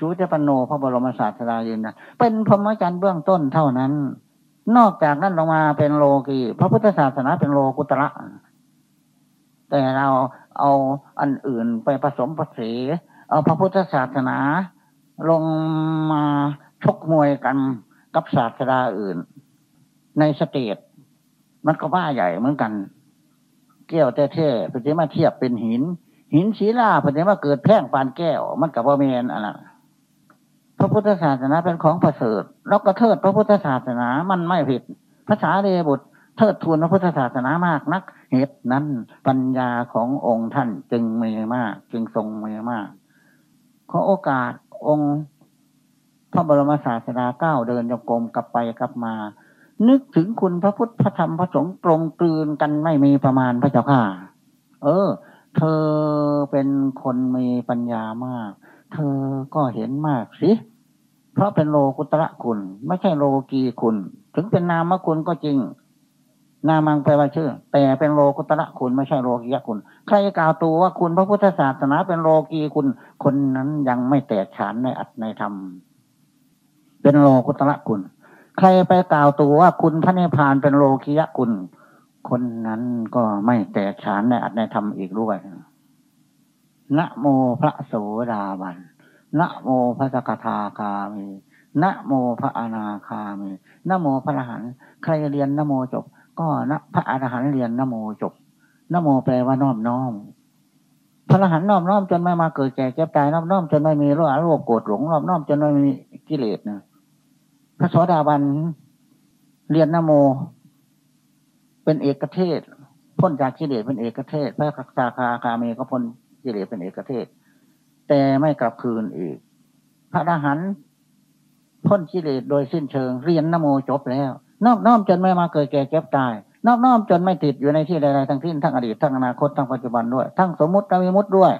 จูเจปนโนพระบรมศาสดายืนนะเป็นพรหมจรรย์เบื้องต้นเท่านั้น นอกจากนั้นลงมาเป็นโลกีพระพุทธศาสนาเป็นโลกุตระแต่เราเอาอันอื่นไปผสมผสมเอาพระพุทธศาสนา ลงมาชกมวยกันกับศาสดาอื่น ในสเตจมันก็ว่าใหญ่เหมือนกันแก้วเท่ๆปฏิมาเทียบเป็นหิน หินศีลาปฏิมาเกิดแพ่งปานแก้ว มันกับว่าเมนอะไรพระพุทธศาสนาเป็นของประเสริฐแล้วก็เทิดพระพุทธศาสนามันไม่ผิดภาษาเดบุตรเทิดทูนพระพุทธศาสนามากนัก เหตุนั้นปัญญาขององค์ท่านจึงมีมาก จึงทรงมีมาก ขอโอกาสองค์ พระบรมศาสดาเก้าเดินโยกรมกลับไปกลับมา นึกถึงคุณพระพุทธพระธรรมพระสงฆ์ตรงกลืนกันไม่มีประมาณพระเจ้าค่ะ เออ เธอเป็นคนมีปัญญามาก เธอก็เห็นมากสิ เพราะเป็นโลกุตระคุณ ไม่ใช่โลกีคุณ ถึงเป็นนามคุณก็จริง นามังแปลว่าชื่อ แต่เป็นโลกุตระคุณไม่ใช่โลกียคุณ ใครกล่าวตัวว่าคุณพระพุทธศาสนาเป็นโลกีคุณ คนนั้นยังไม่แตกฉานในอัตในธรรม เป็นโลกุตระคุณ ใครไปกล่าวตัวว่าคุณพระนิพพานเป็นโลคิยคุณ คนนั้นก็ไม่แตกฉานในอัตในธรรมอีกด้วยนะโมพระโสดาบันนะโมพระสกทาคามีนะโมพระอนาคามีนะโมพระอรหันต์ใครเรียนนะโมจบ ก็นะพระอรหันต์เรียนนะโมจบนะโมแปลว่าน้อมน้อมพระอรหันต์น้อมน้อมจนไม่มาเกิดแก่เจ็บตายน้อมน้อมจนไม่มีโรคโรคโกรธหลงน้อมน้อมจนไม่มีกิเลสนะพระโสดาบันเรียนนะโม เป็นเอกเทศ พ้นจากกิเลสเป็นเอกเทศ พระสาคาคามีก็พ้นกิเลสเป็นเอกเทศ แต่ไม่กลับคืนอีก พระอรหันต์พ้นกิเลสโดยสิ้นเชิง เรียนนโมจบแล้วนอบน้อมจนไม่มาเกิดแก่เก็บตายนอบน้อมจนไม่ติดอยู่ในที่ใดๆทั้งที่ทั้งอดีตทั้งอนาคตทั้งปัจจุบันด้วย ทั้งสมมติและวิมุตด้วย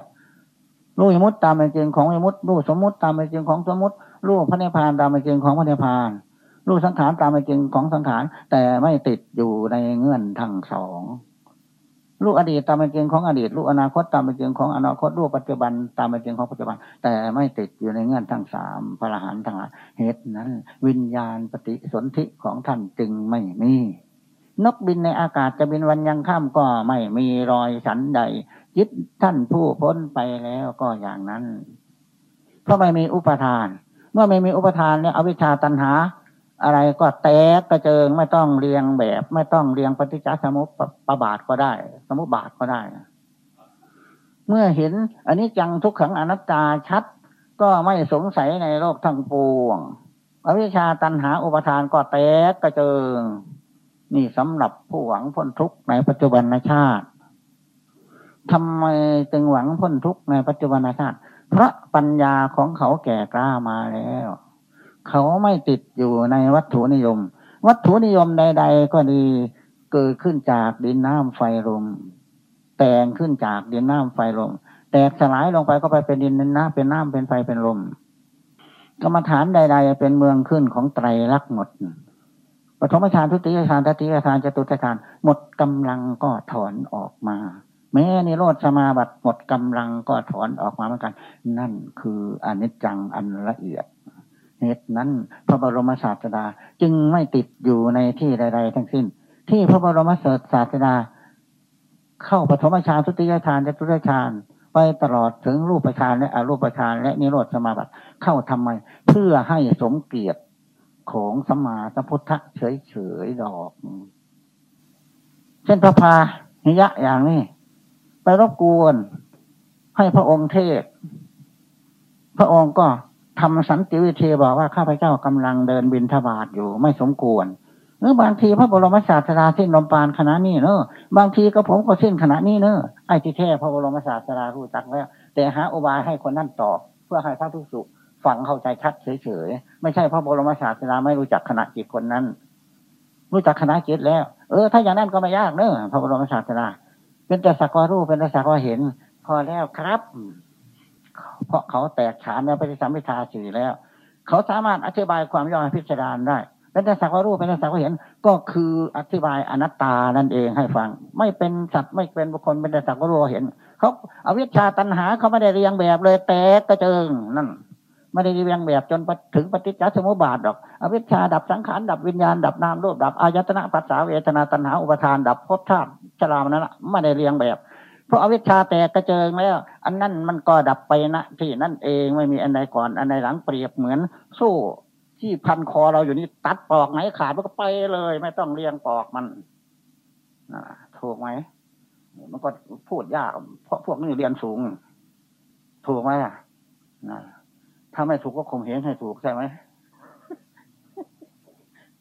รู้วิมุตตามเป็นจริงของวิมุตรู้สมมติตามเป็นจริงของสมมติรู้พระนิพพานตามเป็นจริงของพระนิพพาน รู้สังขารตามเป็นจริงของสังขารแต่ไม่ติดอยู่ในเงื่อนทั้งสองรู้อดีตตามเป็นจริงของอดีตรู้อนาคตตามเป็นจริงของอนาคตรู้ปัจจุบันตามเป็นจริงของปัจจุบัน แต่ไม่ติดอยู่ในเงื่อนทั้งสามพระหันทั้งหลายเหตุนั้น วิญญาณปฏิสนธิของท่านจึงไม่มีนกบินในอากาศจะบินวันยังข้ามก็ไม่มีรอยสันใดจิตท่านผู้พ้นไปแล้วก็อย่างนั้น เพราะไม่มีอุปทาน เมื่อไม่มีอุปทานเนี่ยอวิชชาตันหา อะไรก็แตกกระเจิงไม่ต้องเรียงแบบ ไม่ต้องเรียงปฏิจจสมุปปบาทก็ได้ สมุปบาทก็ได้ เมื่อเห็นอันนี้จังทุกขังอนัตตาชัด ก็ไม่สงสัยในโลกทั้งปวงอวิชชาตันหาอุปทานก็แตกกระเจิง นี่สำหรับผู้หวังพ้นทุกข์ในปัจจุบันชาติทำไมจึงหวังพ้นทุกข์ในปัจจุบันชาติ เพราะปัญญาของเขาแก่กล้ามาแล้ว เขาไม่ติดอยู่ในวัตถุนิยม วัตถุนิยมใด ๆ ก็ดีเกิดขึ้นจากดินน้ำไฟลมแต่งขึ้นจากดินน้ำไฟลมแตกสลายลงไปก็ไปเป็นดินเป็นน้ำเป็นน้ำเป็นไฟเป็นลมกรรมฐานใด ๆ เป็นเมืองขึ้นของไตรลักษณ์หมดปฐมฌานทุติยฌานตติยฌานจตุตฌานหมดกำลังก็ถอนออกมา แม้นิโรธสมาบัติหมดกำลังก็ถอนออกมาเหมือนกัน นั่นคืออนิจจังอันละเอียด ตุนั้น พระบรมศาสดาจึงไม่ติดอยู่ในที่ใด ๆ ทั้งสิ้น ที่พระบรมศาสดา เข้าปฐมฌานทุติยฌานจตุตฌานไปตลอดถึงรูปฌานและอรูปฌานและนิโรธสมาบัติเข้าทำไม เพื่อให้สมเกียรติของสมมาสัมพุทธเฉยๆดอก เช่นพระพาหิยะอย่างนี้ ไปรบกวนให้พระองค์เทศ พระองค์ก็ ทำสันติวิธีบอกว่าข้าพเจ้ากำลังเดินบินทบาทอยู่ไม่สมควรหรือบางทีพระบรมศาสดาสิ้นลมปานขณะนี้เนอะบางทีก็ผมก็สิ้นขณะนี้เนอะไอ้ที่แท้พระบรมศาสดารู้จักแล้ว แต่หาอุบายให้คนนั่นตอบ เพื่อให้พระทุสุฟังเข้าใจชัดเฉยๆไม่ใช่พระบรมศาสดาไม่รู้จักขณะจิตคนนั้น รู้จักขณะจิตแล้ว เออ ถ้าอย่างนั้นก็ไม่ยากเนอะพระบรมศาสดาเป็นแต่สักว่ารู้เป็นแต่สักว่าเห็น พอแล้วครับ เพราะเขาแตกฉานในปฏิสัมพิทาสี่แล้ว เขาสามารถอธิบายความย่อพิจารณาได้เป็นแต่สักว่ารู้เป็นแต่สักว่าเห็นก็คืออธิบายอนัตตานั่นเองให้ฟัง ไม่เป็นสัตว์ไม่เป็นบุคคลเป็นแต่สักว่ารู้เห็นเขาเอาวิชาตัณหาเขาไม่ได้เรียงแบบเลยแตกกระเจิงนั่นไม่ได้เรียงแบบจนถึงปฏิจจสมุปบาทหรอก อวิชชาดับสังขารดับวิญญาณดับนามรูปดับอายตนะปัสสาวเวทนาตัณหาอุปทาน ดับภพชาติชรามนั้นแหะไม่ได้เรียงแบบ เพราะอวิชชาแตกกระเจิงแล้ว อันนั้นมันก็ดับไปนะที่นั่นเองไม่มีอันใดก่อนอันใดหลังเปรียบเหมือนสู้ที่พันคอเราอยู่นี่ตัดปอกไหนขาดมันก็ไปเลย ไม่ต้องเรียงปอกมันถูกไหมมันก็พูดยาก เพราะพวกนี้เรียนสูง ถูกไหมอะถ้าไม่ถูกก็คงเห็นให้ถูกใช่ไหม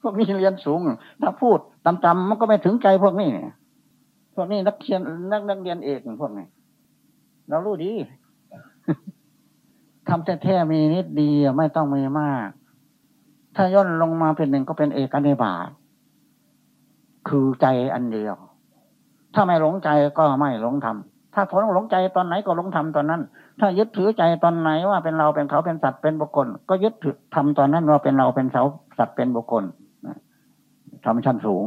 พวกนี้เรียนสูง ถ้าพูดตำๆมันก็ไม่ถึงใจพวกนี้ พวกนี้นักเรียนนักนักเรียนเอกพวกนี้เรารู้ดีทำแท้ๆมีนิดดีไม่ต้องมีมาก ถ้าย่นลงมาเป็นหนึ่งก็เป็นเอกนิบาตคือใจอันเดียว ถ้าไม่หลงใจก็ไม่หลงทำถ้าทนหลงใจตอนไหนก็หลงทำตอนนั้น ถ้ายึดถือใจตอนไหนว่าเป็นเราเป็นเขาเป็นสัตว์เป็นบุคคล ก็ยึดถือทำตอนนั้นว่าเป็นเราเป็นเขาสัตว์เป็นบุคคลทำชั้นสูง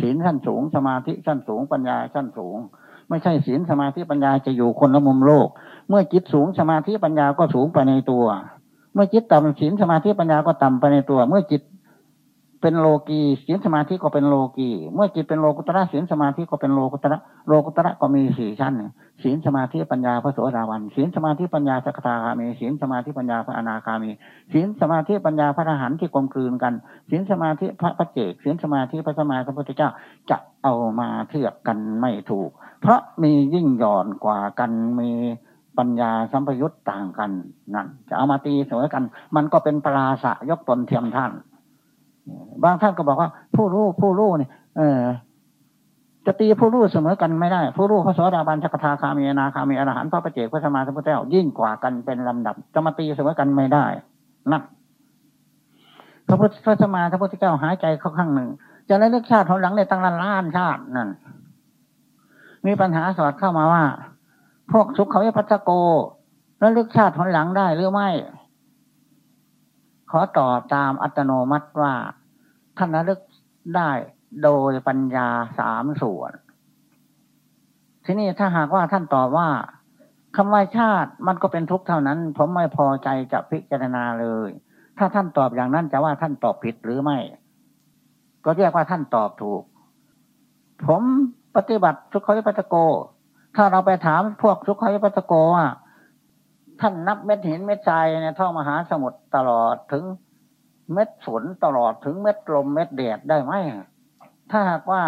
ศีลขั้นสูงสมาธิขั้นสูงปัญญาขั้นสูง ไม่ใช่ศีลสมาธิปัญญาจะอยู่คนละมุมโลก เมื่อจิตสูงสมาธิปัญญาก็สูงไปในตัว เมื่อจิตต่ำศีลสมาธิปัญญาก็ต่ำไปในตัว เมื่อจิต เป็นโลกีศีลสมาธิก็เป็นโลกีเมื่อจิตเป็นโลกุตระศีลสมาธิก็เป็นโลกุตระโลกุตระก็มีสี่ชั้นศีลสมาธิปัญญาพระโสดาวันศีลสมาธิปัญญาสักตาคามีศีลสมาธิปัญญาพระอนาคามีศีลสมาธิปัญญาพระอรหันต์ที่กลมกลืนกันศีลสมาธิพระปัจเจกศีลสมาธิพระสมมาสัมพุทธเจ้าจะเอามาเทียบกันไม่ถูก เพราะมียิ่งหย่อนกว่ากันมีปัญญาสัมพยุตต่างกันนั่นจะเอามาตีเสมอกัน มันก็เป็นปราศยกตนเทียมท่าน บางท่านก็บอกว่า ผู้รู้ผู้รู้เนี่ยเออจะตีผู้รู้เสมอกันไม่ได้ ผู้รู้พระสวสดาบันชักทาคามีนาคามีอรหันต์พระปเจกพระสมาสัมพุทธเจ้ายิ่งกว่ากันเป็นลำดับ จะมาตีเสมอกันไม่ได้นักพระพุทธพระสมาพระพุทธเจ้าหายใจเข้าข้างหนึ่ง จะได้เลือกชาติทนหลังในตั้งล้านล้านชาตินั่นมีปัญหาสอดเข้ามาว่า พวกสุขเขาวิพัชโก แล้วเลือกชาติทนหลังได้หรือไม่ ขอตอบตามอัตโนมัติว่าท่านระลึกได้โดยปัญญาสามส่วน ทีนี้ถ้าหากว่าท่านตอบว่าคำว่าชาติมันก็เป็นทุกข์เท่านั้น ผมไม่พอใจจะพิจารณาเลย ถ้าท่านตอบอย่างนั้นจะว่าท่านตอบผิดหรือไม่ ก็เรียกว่าท่านตอบถูก ผมปฏิบัติสุขวิปัสโก ถ้าเราไปถามพวกสุขวิปัสโกว่า ท่านนับเม็ดหินเม็ดทรายในท่อมหาสมุทรตลอดถึงเม็ดฝนตลอดถึงเม็ดลมเม็ดแดดได้ไหมถ้าหากว่า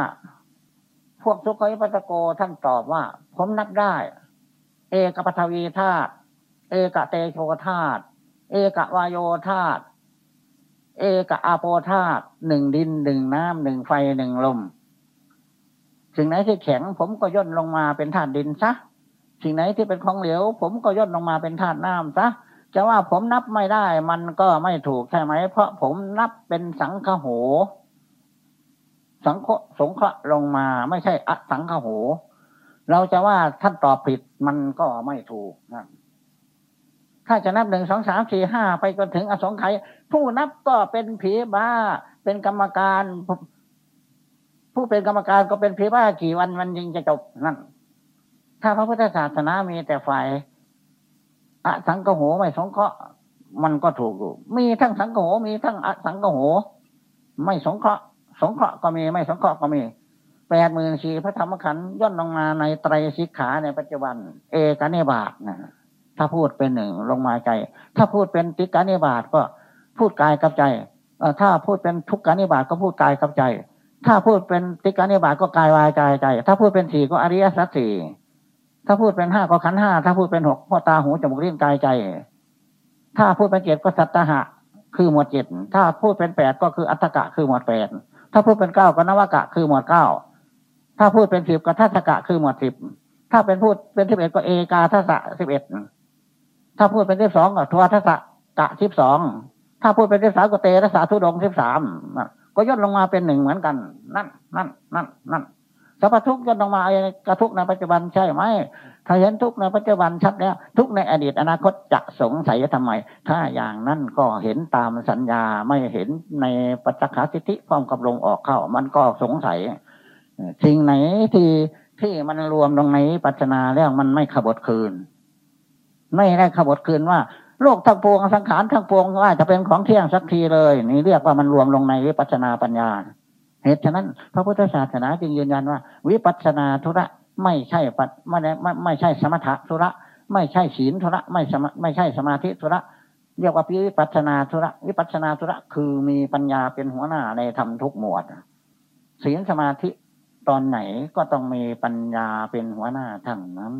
พวกสุขยปัตโกท่านตอบว่า ผมนับได้ เอกปัทวีธาตุเอกเตโชธาตุเอกวายโยธาตุเอกอาโปธาตุหนึ่งดินหนึ่งน้ำหนึ่งไฟหนึ่งลมสิ่งไหนที่แข็งผมก็ย่นลงมาเป็นธาตุดินซะ สิ่งไหนที่เป็นของเหลวผมก็ย่นลงมาเป็นธาตุน้ำซะจะว่าผมนับไม่ได้มันก็ไม่ถูกใช่ไหม เพราะผมนับเป็นสังฆโห สังฆสงเคราะห์ลงมาไม่ใช่อสังฆโห เราจะว่าท่านตอบผิดมันก็ไม่ถูกนะถ้าจะนับหนึ่งสองสามสี่ห้าไปจนถึงอสงไขยผู้นับก็เป็นผีบ้า เป็นกรรมการ ผู้เป็นกรรมการก็เป็นผีบ้ากี่วันมันยิงจะจบนั่น ถ้าพระพุทธศาสนามีแต่ฝ่ายอสังกโหไม่สงเคราะห์มันก็ถูกอยู่มีทั้งสังกโหมีทั้งอสังกโหไม่สงเคราะห์สงเคราะห์ก็มีไม่สงเคราะห์ก็มีแปดหมื่นสี่พระธรรมขันธ์ย่นลงมาในไตรสิกขาในปัจจุบัน เอกนิบาตนะถ้าพูดเป็นหนึ่งลงมาใจ ถ้าพูดเป็นติกานิบาตก็พูดกายกับใจถ้าพูดเป็นทุกกานิบาตก็พูดกายกับใจ ถ้าพูดเป็นติกานิบาตก็กายวายใจใจ ถ้าพูดเป็นสี่ก็อริยสัจสี่ ถ้าพูดเป็นห้าก็ขันห้า ถ้าพูดเป็นหกพ่อตาหูจมูกเลี้ยงกายใจ ถ้าพูดเป็นเจ็ดก็สัตตหะ คือหมวดเจ็ดถ้าพูดเป็นแปดก็คืออัตตกะคือหมวดแปดถ้าพูดเป็นเก้าก็นวกะคือหมวดเก้าถ้าพูดเป็นสิบก็ทัศกะคือหมวดสิบถ้าเป็นพูดเป็นสิบเอ็ดก็เอกาทัศะสิบเอ็ดถ้าพูดเป็นสิบสองก็ทวทัศกะสิบสองถ้าพูดเป็นสิบสามก็เตทัศทุดงสิบสามก็ย่นลงมาเป็นหนึ่งเหมือนกัน นั่นนั่นนั่นนั่น สัพพทุกข์ย่นลงมาไอะไรกระทุกในปัจจุบันใช่ไหมถ้าเห็นทุกในปัจจุบันชัดแล้วทุกในอดีตอนาคตจะสงสัยทำไม ถ้าอย่างนั้นก็เห็นตามสัญญาไม่เห็นในปัจจคสิทธิพร้อมกับลงออกเข้า มันก็สงสัยสิ่งไหนที่ที่มันรวมตรงไหนปัจนาแล้วมันไม่ขบคืน ไม่ได้ขบคืนว่าโลกทั้งปวงสังขารทั้งปวงว่าจะเป็นของเที่ยงสักทีเลย นี่เรียกว่ามันรวมลงในวิปัสนาปัญญา เหตุฉะนั้น พระพุทธศาสนาจึงยืนยันว่า วิปัสสนาธุระไม่ใช่ปัไม่ไม่ไม่ใช่สมถะธุระ ไม่ใช่ศีลธุระไม่สมไม่ใช่สมาธิธุระ เรียกว่าวิปัสนาธุระ วิปัสนาธุระคือมีปัญญาเป็นหัวหน้าในธรรมทุกหมวดศีลสมาธิตอนไหนก็ต้องมีปัญญาเป็นหัวหน้าทั้งนั้น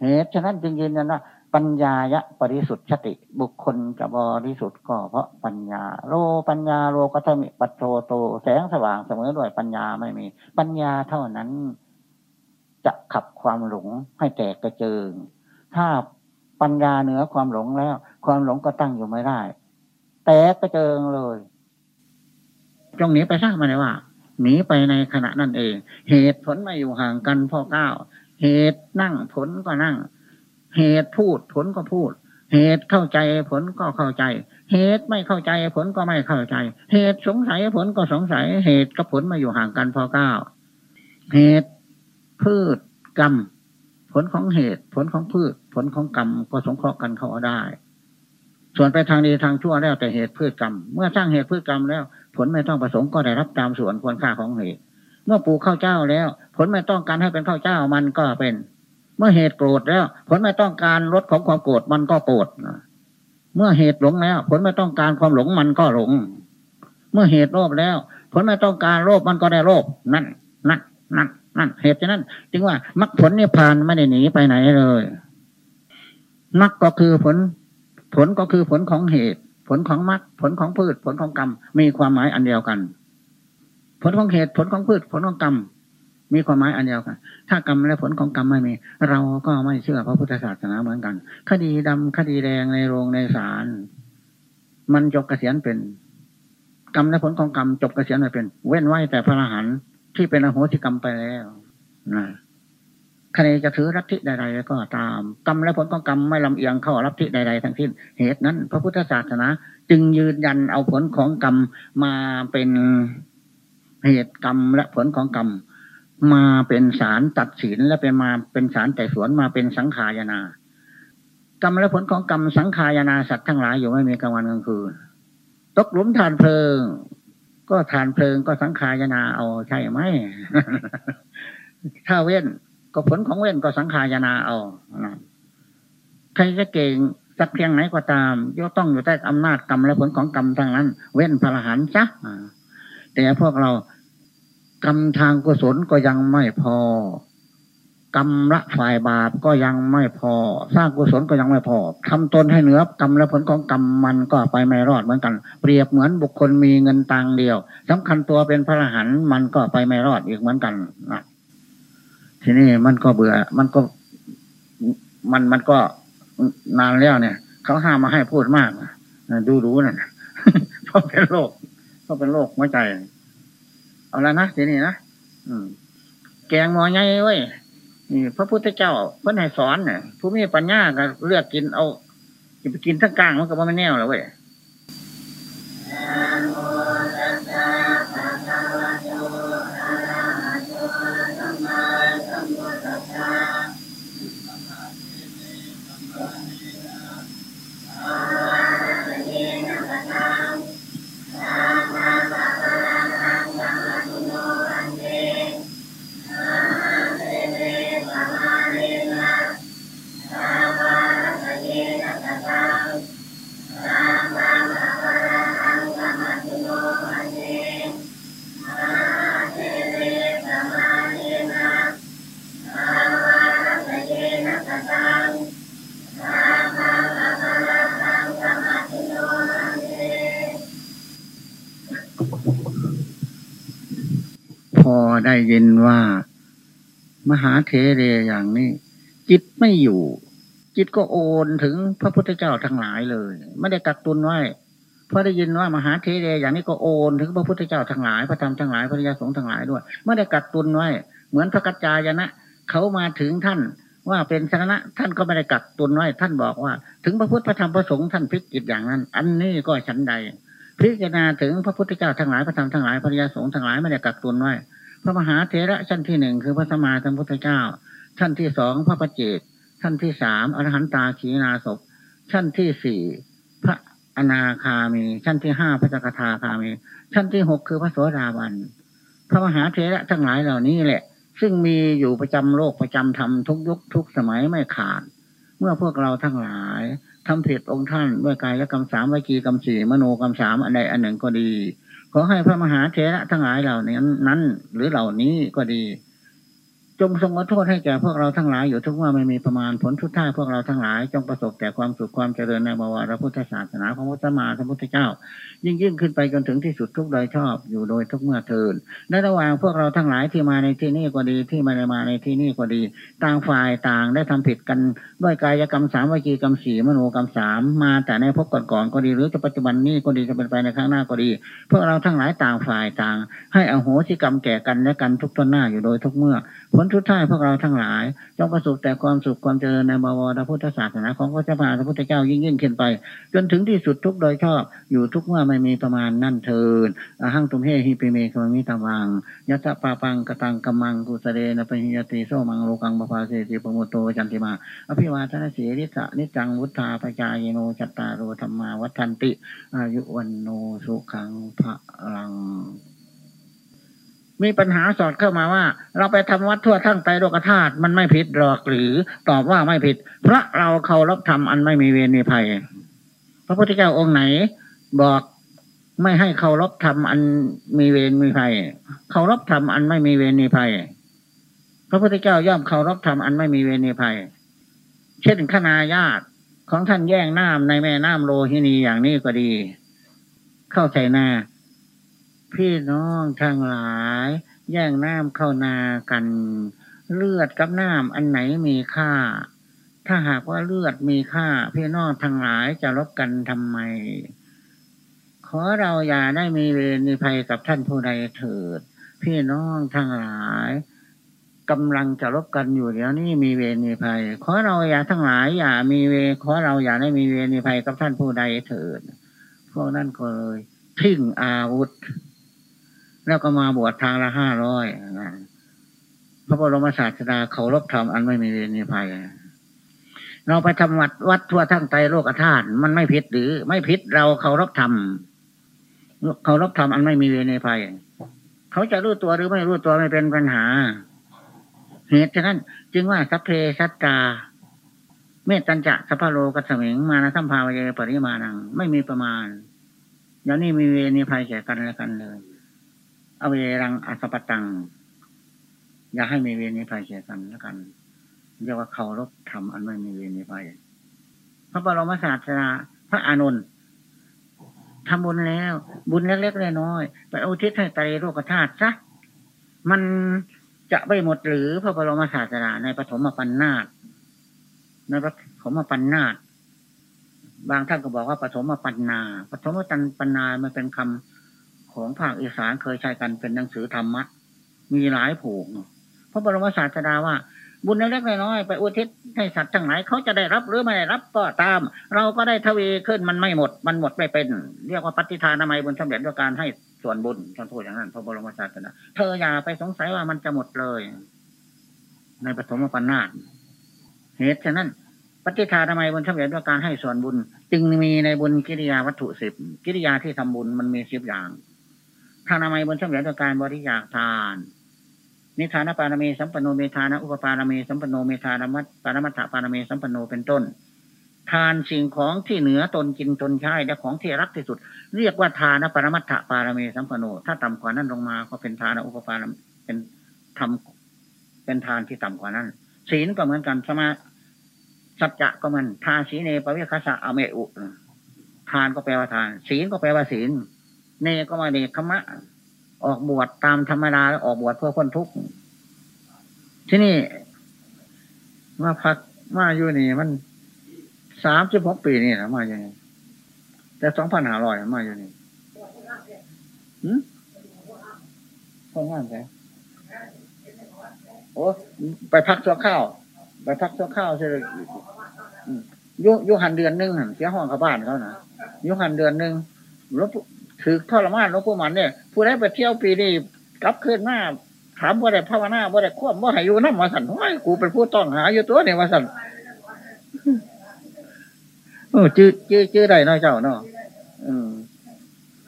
เหตุฉะนั้นจึงยืนยันว่า ปัญญายะบริสุทธิ์ชติ บุคคลจะบริสุทธิ์ก็เพราะปัญญา โลปัญญาโลกัตมิปัจโตโต แสงสว่างเสมอด้วยปัญญาไม่มี ปัญญาเท่านั้นจะขับความหลงให้แตกกระเจิง ถ้าปัญญาเหนือความหลงแล้ว ความหลงก็ตั้งอยู่ไม่ได้ แตกกระเจิงเลยตรงนี้ไปสร้างมาเลยว่าหนีไปในขณะนั่นเอง เหตุผลไม่อยู่ห่างกันพ่อเก้า เหตุนั่งผลก็นั่ง เหตุพูดผลก็พูด เหตุเข้าใจผลก็เข้าใจ เหตุไม่เข้าใจผลก็ไม่เข้าใจ เหตุสงสัยผลก็สงสัย เหตุกับผลมาอยู่ห่างกันพอเก้าเหตุพืชกรรม ผลของเหตุ ผลของพืช ผลของกรรมก็สงเคราะห์กันเข้าได้ ส่วนไปทางดีทางชั่วแล้วแต่เหตุพืชกรรม เมื่อสร้างเหตุพืชกรรมแล้ว ผลไม่ต้องประสงค์ก็ได้รับตามส่วนควรค่าของเหตุ เมื่อปลูกข้าวเจ้าแล้ว ผลไม่ต้องการให้เป็นข้าวเจ้ามันก็เป็น เมื่อเหตุโกรธแล้ว ผลไม่ต้องการลดของความโกรธมันก็โกรธเมื่อเหตุหลงแล้ว ผลไม่ต้องการความหลงมันก็หลง เมื่อเหตุโลภแล้ว ผลไม่ต้องการโลภมันก็ได้โลภนั่นนั่นนั่นนั่นเหตุฉะนั้น จึงว่ามรรคผลนิพพานไม่ได้หนีไปไหนเลยมรรคก็คือผล ผลก็คือผลของเหตุ ผลของมรรคผลของพืช ผลของกรรม มีความหมายอันเดียวกัน ผลของเหตุผลของพืชผลของกรรม มีความหมายอันเดียวกัน ถ้ากรรมและผลของกรรมไม่มี เราก็ไม่เชื่อพระพุทธศาสนาเหมือนกัน คดีดำคดีแดงในโรงในศาลมันจบเกษียณเป็น กรรมและผลของกรรมจบเกษียณไม่เป็น เว้นไว้แต่พระอรหันต์ที่เป็นอโหสิกรรมไปแล้วนะใครจะถือรัฐิใดๆก็ตาม กรรมและผลของกรรมไม่ลำเอียงเข้ารัฐิใด ๆ ทั้งสิ้น เหตุนั้น พระพุทธศาสนา จึงยืนยันเอาผลของกรรมมาเป็นเหตุกรรมและผลของกรรม มาเป็นสารตัดสินและเป็นมาเป็นสารแต่สวนมาเป็นสังขายนากรรมและผลของกรรมสังขายนาสัตว์ทั้งหลายอยู่ไม่มีกลางวันกลางคืนตกหลุมทานเพลิง ก็ทานเพลิงก็สังขายนาเอาใช่ไหมถ้าเว้นก็ผลของเว้นก็สังขารนาเอาใครจะเก่งสักเพียงไหนก็ตามย่อต้องอยู่ใต้อำนาจกรรมและผลของกรรมทั้งนั้น เว้นพระหันจ้ะแต่พวกเรา กรรมทางกุศลก็ยังไม่พอกรรมละฝ่ายบาปก็ยังไม่พอ สร้างกุศลก็ยังไม่พอทำตนให้เหนือกรรมและผลของกรรมมันก็ไปไม่รอดเหมือนกัน เปรียบเหมือนบุคคลมีเงินตังเดียวสำคัญตัวเป็นพระอรหันต์มันก็ไปไม่รอดอีกเหมือนกันนะทีนี้มันก็เบื่อ มันก็ มันมันก็นานแล้วเนี่ย เขาห้ามมาให้พูดมากดูรู้นั่นเพราะเป็นโรคเพราะเป็นโรคหัวใจ เอาละนะทีนี้นะอืม แกงหมอไงเว้ยนี่พระพุทธเจ้าเพื่อนให้สอนเนี่ยผู้มีปัญญาก็เลือกกินเอาจะไปกินทั้งกลางมันก็ไม่แน่วแล้วเว้ย ได้ยินว่า มหาเทเรอย่างนี้ จิตไม่อยู่ จิตก็โอนถึงพระพุทธเจ้าทั้งหลายเลย ไม่ได้กักตุนไว้พอได้ยินว่ามหาเทเรอย่างนี้ก็โอนถึงพระพุทธเจ้าทั้งหลายพระธรรมทั้งหลายพระยาสงฆ์ทั้งหลายด้วยไม่ได้กักตุนไว้ เหมือนพระกัจจายนะเขามาถึงท่านว่าเป็นสาระท่านก็ไม่ได้กักตุนไว้ ท่านบอกว่า ถึงพระพุทธพระธรรมพระสงฆ์ท่านพิจิตอย่างนั้น อันนี้ก็ชั้นใด พิจารณาถึงพระพุทธเจ้าทั้งหลายพระธรรมทั้งหลายพระยาสงฆ์ทั้งหลายไม่ได้กักตุนไว้ พระมหาเถระชั้นที่หนึ่งคือพระสมมาสัมพุทธเจ้า ชั้นที่สองพระปเจกชั้นที่สามอรหันตาขีนาศพชั้นที่สี่พระอนาคามี ชั้นที่ห้าพระจักทาคามี ชั้นที่หกคือพระโสดาบัน พระมหาเถระทั้งหลายเหล่านี้แหละ ซึ่งมีอยู่ประจำโลกประจำธรรมทุกยุคทุกสมัยไม่ขาด เมื่อพวกเราทั้งหลายทำผิดองค์ท่านด้วยกายกรรมสามวิจีกรรมสี่มโนกรรมสามอันใดอันหนึ่งก็ดี ขอให้พระมหาเถระทั้งหลายเหล่านี้นั้น หรือเหล่านี้ก็ดี จงทรงอโทษให้แก่พวกเราทั้งหลายอยู่ทุกว่าไม่มีประมาณผลทุกท่าพวกเราทั้งหลาย จงประสบแต่ความสุขความเจริญในบวรพุทธศาสนาของพระสัมมาสัมพุทธเจ้า ยิ่งยิ่งขึ้นไปจนถึงที่สุดทุกโดยชอบอยู่โดยทุกเมื่อเทินในระหว่างพวกเราทั้งหลายที่มาในที่นี้ก็ดีที่ไม่ได้มาในที่นี้ก็ดี ต่างฝ่ายต่างได้ทำผิดกัน ด้วยกายกรรมสามวิจีกรรมสี่มโนกรรมสามมาแต่ในพบก่อนๆก็ดี หรือจะปัจจุบันนี้ก็ดีจะเป็นไปในข้างหน้าก็ดีพวกเราทั้งหลายต่างฝ่ายต่าง ให้อโหสิกรรมแก่กันและกันทุกต้นหน้าอยู่โดยทุกเมื่อ ผลทุกท่ายพวกเราทั้งหลายจงประสบแต่ความสุขความเจริญในบวรพุทธศาสนาของพระเจ้าพระพุทธเจ้ายิ่งยิ่งขึ้นไป จนถึงที่สุดทุกโดยชอบ อยู่ทุกเมื่อไม่มีประมาณนั่นเทินอาหังตุมเฮฮิปิเมคมิตาวังยัตปาปังกตังกมมังกุสเรนปหิยติโสมังโลกังปภาเสติปมุตโตจันติมาอภิวาทนสีริสะนิจังวุฒาปจายโนจัตตารโรธรรมาวัฏันติ อายุวันโนสุขังพระลัง มีปัญหาสอดเข้ามาว่า เราไปทำวัดทั่วทั้งไตรโลกธาตุมันไม่ผิดหรอกหรือตอบว่าไม่ผิด เพราะเราเคารพธรรมอันไม่มีเวรมีภัย พระพุทธเจ้าองค์ไหน บอกไม่ให้เคารพธรรมอันมีเวรมีภัยเคารพธรรมอันไม่มีเวรมีภัยพระพุทธเจ้าย่อมเคารพธรรมอันไม่มีเวรมีภัย เช่นขณาญาติของท่านแย่งน้ำในแม่น้ำโลหินีอย่างนี้ก็ดี เข้าใจนาพี่น้องทั้งหลาย แย่งน้ำเข้านากัน เลือดกับน้ำอันไหนมีค่า ถ้าหากว่าเลือดมีค่า พี่น้องทั้งหลายจะลบกันทำไม ขอเราอย่าได้มีเวรมีภัยกับท่านผู้ใดเถิด พี่น้องทั้งหลาย กำลังจะลบกันอยู่เดี๋ยวนี้มีเวรมีภัย ขอเราอย่าทั้งหลายอย่ามีเวรขอเราอย่าได้มีเวรมีภัยกับท่านผู้ใดเถิดพวกนั้นก็เลยทิ้งอาวุธ แล้วก็มาบวชทางละห้าร้อยพระบรมศาสดาเขารบธรรมอันไม่มีเวรมีภัยเราไปทำวัดวัดทั่วทั้งไตโลกธาตุมันไม่ผิดหรือ ไม่ผิดเราเคารพธรรมเคารพธรรมอันไม่มีเวรมีภัย เขาจะรู้ตัวหรือไม่รู้ตัวไม่เป็นปัญหา เหตุฉะนั้น จึงว่าสัพเพสัตตา เมตตัญจะสัพพโลกัสมิงมานะสัมภาวเยปริมาณัง ไม่มีประมาณอย่างนี้มีเวนีภัยแก่กันและกันเลยอเวรังอสปตัง อย่าให้มีเวนีภัยแก่กันและกันเรียกว่าเคารพธรรมอันไม่มีเวนีภัยพระบรมศาสนาพระอานนท์ทำบุญแล้ว บุญเล็กๆน้อยๆไปเอาทิศให้ไตรโลกธาตุซะมัน จะไม่หมดหรือพระบรมศาสดาในปฐมปัญนาตในปฐมปัญนาตบางท่านก็บอกว่าปฐมปัญนาปฐมตันปัญนามันเป็นคำของภาคอีสานเคยใช้กันเป็นหนังสือธรรมะมีหลายผูกพระบรมศาสดาว่า บุญเล็กน้อยๆไปอุทิศให้สัตว์ทั้งหลายเขาจะได้รับหรือไม่ได้รับก็ตาม เราก็ได้ทวีขึ้นมันไม่หมด มันหมดไม่เป็น เรียกว่าปฏิทานนามัยบุญสำเร็จด้วยการให้ส่วนบุญท่านพูดอย่างนั้นพระบรมศาสนาเธออย่าไปสงสัยว่ามันจะหมดเลย ในปฐมปัญนาเหตุฉะนั้นปฏิทาทำไมบุญสำเร็จด้วยการให้ส่วนบุญ จึงมีในบุญกิริยาวัตถุสิบกิริยาที่ทำบุญมันมีสิบอย่างทานามัยบุญสำเร็จด้วยการบริจาคทาน นิทานปารมีสัมปโนเมทานอุปปารมีสัมปโนเมทานมัตปารมัตถปารมีสัมปโนเป็นต้น ทานสิ่งของที่เหนือตนกินตนใช้และของที่รักที่สุด เรียกว่าทานปรมัตถปารมีสัมปโน ถ้าต่ำกว่านั้นลงมาก็เป็นทานอุปปารเป็นทำเป็นทานที่ต่ำกว่านั้น ศีลก็เหมือนกันสมาสัจจะก็มันทานศีเนปวิคัสสะอเมอุทานก็แปลว่าทาน ศีลก็แปลว่าศีล เนก็มาเนคขมะ ออกบวชตามธรรมดาแล้วออกบวชเพื่อพ้นทุกข์ที่นี่มาพักมาอยู่นี่ มันสามสิบหกปีนี่นะมาอยู่นี่แต่สองพันห้าร้อยมาอยู่นี่หืมคนงานไงโอ้ไปพักชั่วข้าว ไปพักชั่วข้าวใช่ไหมยุยุหันเดือนนึงเสียห้องเขาบ้านเขานะยุหันเดือนนึงแล้ว ถือทรมานหลวงปู่มันเนี่ยผู้ใดไปเที่ยวปีนี้กลับคืนมาถามว่าได้ภาวนาว่าได้ควบว่าห้อยู่น้ำมาสั่นโอ้ยกูเป็นผู้ต้องหาอยู่ตัวเนี่ยมาสั่นเออจื้อจื้อจื้อได้น้อยเจ้าเนาะอืม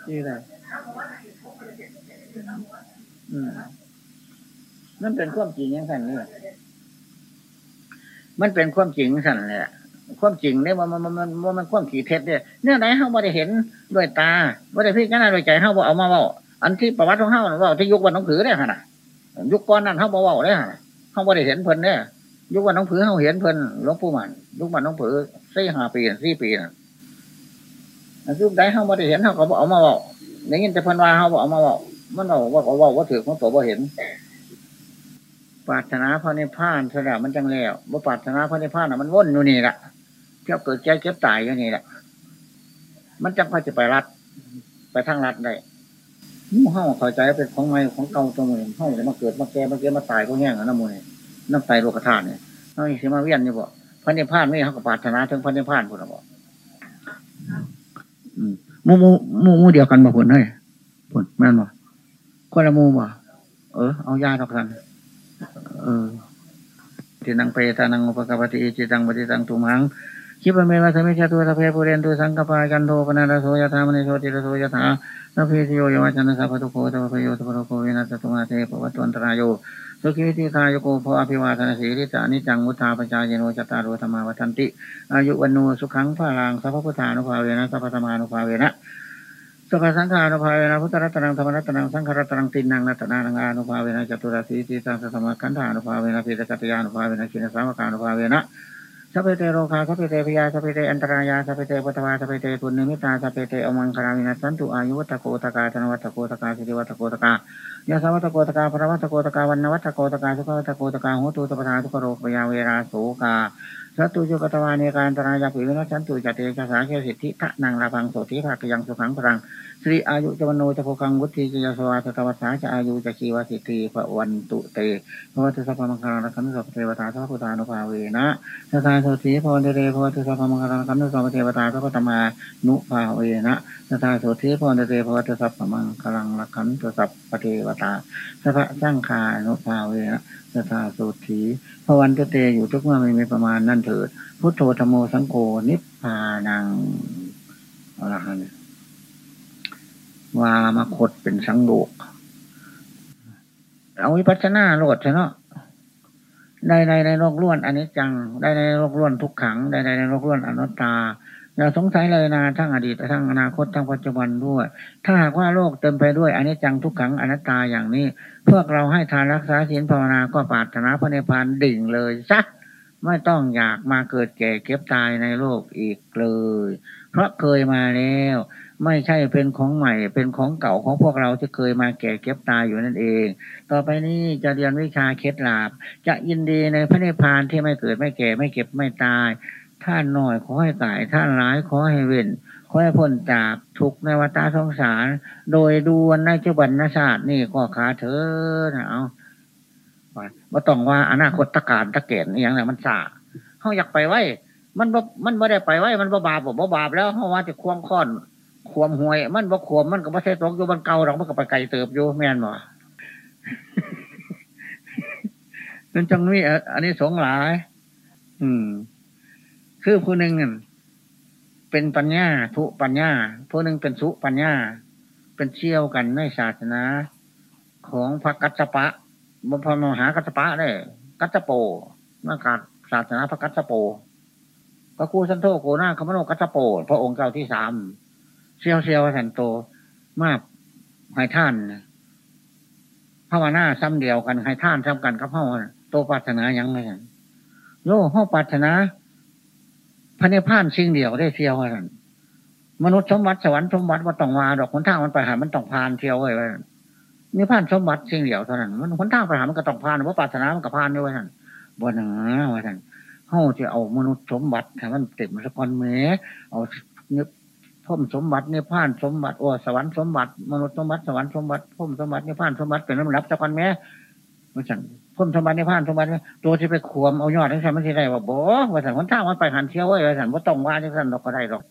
จื้อได้อืมนั่นเป็นความจริงอย่างสั่นเนี่ยมันเป็นความจริงสั่นเลย ความจริงเนี่ยมันมันมันมันมันความขี่เท็จเนี่ยเนี่ยไหนเขาไม่ได้เห็นด้วยตาไม่ได้พิจารณาด้วยใจเขาบอกเอามาว่าอันที่ประวัติของเขาว่าที่ยุควันน้องผือเนี่ยขนาดยุคก่อนนั้นเขาบอกว่าเนี่ยเขาไม่ได้เห็นเพิ่นเนี่ยยุควันน้องผือเขาเห็นเพิ่นหลวงปู่มันยุควันน้องผือสี่ห้าปีสี่ปีนะยุคใดเขาไม่ได้เห็นเขาก็บอกเอามาบอกอย่างนี้แต่พันวาเขาบอกเอามาบอกมันบอกว่าเขาบอกว่าถือของตัวว่าเห็นปรารถนาพระนิพพานสระมันจังแล้วว่าปรารถนาพระนิพพานมันว่นอยู่นี่แหละ เจ้าเกิดใจเก็บตายอย่างนี้แหละมันจังพอจะไปรัด ไปทางรัดได้มู่เฮาเข้าใจเป็นของใหม่ของเก่าตัวมือเฮาเลยมาเกิดมาแก่มาเกิดมาตายพวกแห้งน้ำมูลน้ำไตโลกธาตุเนี่ยเฮาสิมาเวียนเนี่ยบ่พระนิพพานไม่เขาก็ปาถนาถึงพระนิพพานพุ่นบ่มู่มู่มู่มู่เดียวกันบ่พุ่นเฮ้ยพุ่นแม่นบ่คนละมูบ่เออเอายาดอกกันเออจินังเปตานังอุปกปฏิจิตังปฏิตังตุมัง คิปเมวัสมิชาตุสัพเพปุเรนตุสังกปากันโทปนาโสยธามณิโสติรโสยธาสัพเพโยโยวัชนะสัพพทุโคตปโยตปโรโควินัสตุมาเทปวัตวันตรายโยสุขี ทีฆายุโก ภว อภิวาทนสีลิสสะ นิจจัง วุฑฒาปจายิโน จัตตาโรธัมมาวัฑฒันติ อายุวัณโณ สุขังพลังสัพพพุทธานุภาเวนะสัพพธัมมานุภาเวนะสัพพสังฆานุภาเวนะพุทธรัตนังธัมมรัตนังสังฆรัตนังติณณัง รตนานัง อานุภาเวนะจตุราสีติสหัสสธัมมักขันธานุภาเวนะ ปิฏกัตตยานุภาเวนะชินสาวกานุภาเวนะ สัพเพเตโรคาสัพเพเต ภยาสัพเพเตอันตรายาสัพเพเต อุปัททวาสัพเพเต ทุนนิมิตตาสัพเพเต อวมังคลา วินัสสันตุอายุวัฑฒโก ธนวัฑฒโก สิริวัฑฒโกยสวัฑฒโก พลวัฑฒโก วัณณวัฑฒโก สุขวัฑฒโก โหตุ สัพพทาทุกขโรคภยาเวราโสกา สัตตุจุปัททวา อเนกา อันตรายาปิวินัสสันตุจเตชสา ชยสิทธิ ธนังลาภังโสตถิภาคยังสุขังพลัง สิริ อายุจวัณโณ จ โภคังวุฑฒี จยสวาสตวัสสา จ อายู จ ชีวสิทธี ภวันตุเต ภวตุ สัพพมังคลัง รักขันตุ สัพพเทวตาสัพพพุทธานุภาเวนะสทาโสตถี ภวันตุ เต ภวตุ สัพพมังคลัง รักขันตุ สัพพเทวตาสัพพธัมมานุภาเวนะสัตาโสติพวันเดพระวัตสัพพมังคารังคันสัพเทวตาสัพพสังขานุภาเวนะ สตาโสติพระวันเตอยู่ทุกเมื่อไม่มีประมาณนั่นเถิด พุทโธธโมสังโฆนิพพานังอะไรเนี่ยวามาคดเป็นสังโลกเอาวิปัสสนาโลดใช่เนาะได้ในในโลกล้วนอันนี้จัง ได้ในโลกล้วนทุกขัง ได้ในในโลกล้วนอนัตตา อย่าสงสัยเลยนะทั้งอดีตทั้งอนาคตทั้งปัจจุบันด้วย ถ้าหากว่าโลกเต็มไปด้วยอนนี้จังทุกขังอนัตตาอย่างนี้ พวกเราให้ทานรักษาศีลภาวนาก็ปรารถนาพระนิพพานดิ่งเลยซักไม่ต้องอยากมาเกิดแก่เก็บตายในโลกอีกเลย เพราะเคยมาแล้ว ไม่ใช่เป็นของใหม่ เป็นของเก่าของพวกเราที่เคยมาแก่เก็บตายอยู่นั่นเอง ต่อไปนี้จะเรียนวิชาเคล็ดลับ จะยินดีในพระนิพพานที่ไม่เกิดไม่แก่ไม่เก็บไม่ตาย ท่านหน่อยขอให้ตายท่านร้ายขอให้เว้นขอให้พ้นจากทุกในวัฏสงสาร โดยดวนในเจ้าบรรณศาสตร์นี่ก็ขาเธอนะเอาว่าต้องว่าอนาคตตะการตะเกณฑ์อย่างนี้มันสาเขาอยากไปไว้ มันบ่มันไม่ได้ไปไว้ มันบ่บาปบ่บาปแล้วเขาว่าจะควงค้อนควมหวย มันบ่ควมมันก็ไม่ใช่ตกอยู่บนเก่าหรอกมันก็ไปไกลเติบอยู่แม่นบ่นั่นจังมีอันนี้สงหลาย อืม คือผู้หนึ่งเป็นปัญญาทุปัญญาผู้หนึ่งเป็นสุปัญญา เป็นเชี่ยวกันในศาสนา ของพระกัจจปะบพมหากัจจปะได้กัจจโปนักการศาสนาพระกัจจโปพระคูสันโธโกนาคมโนกัจจโปพระองค์เจ้าที่สามเซียวเซียวสันโตมากให้ท่านภาวนาซ้ำเดียวกันให้ท่านซ้ำกันกับพ่อโตปัถนายังไงโย่พ่อปัถนา พระเนพานสิ่งเดียวได้เซียวกันมนุษย์สมบัติสวรรค์สมบัติว่าต้องมาดอกคนทางมันไปหามันต้องพานเที่ยวไว้ไว้นี่ผ่านสมบัติสิ่งเดียวเท่านั้น มันคนทางไปหามันก็ต้องผ่านว่าปรารถนามันก็ผ่านด้วยท่านบนหนาว่าท่านเขาจะเอามนุษย์สมบัติให้มันเต็มสกอนเมเอาเนี่ยพุ่มสมบัติเนี่ยผ่านสมบัติโอ้สวรรค์สมบัติมนุษย์สมบัติสวรรค์สมบัติพุ่มสมบัติเนี่ยผ่านสมบัติเป็นลำดับสกอนแม่ว่าท่าน พุ่มสมบัติเนี่ยผ่านสมบัติตัวที่ไปขวมเอายอดทั้งชั้นไม่ใช่ได้ว่าโบว่าท่านคนทางมันไปหันเที่ยวไว้ว่าท่านว่าต้องว่าที่ท่านเราก็ได้หรอก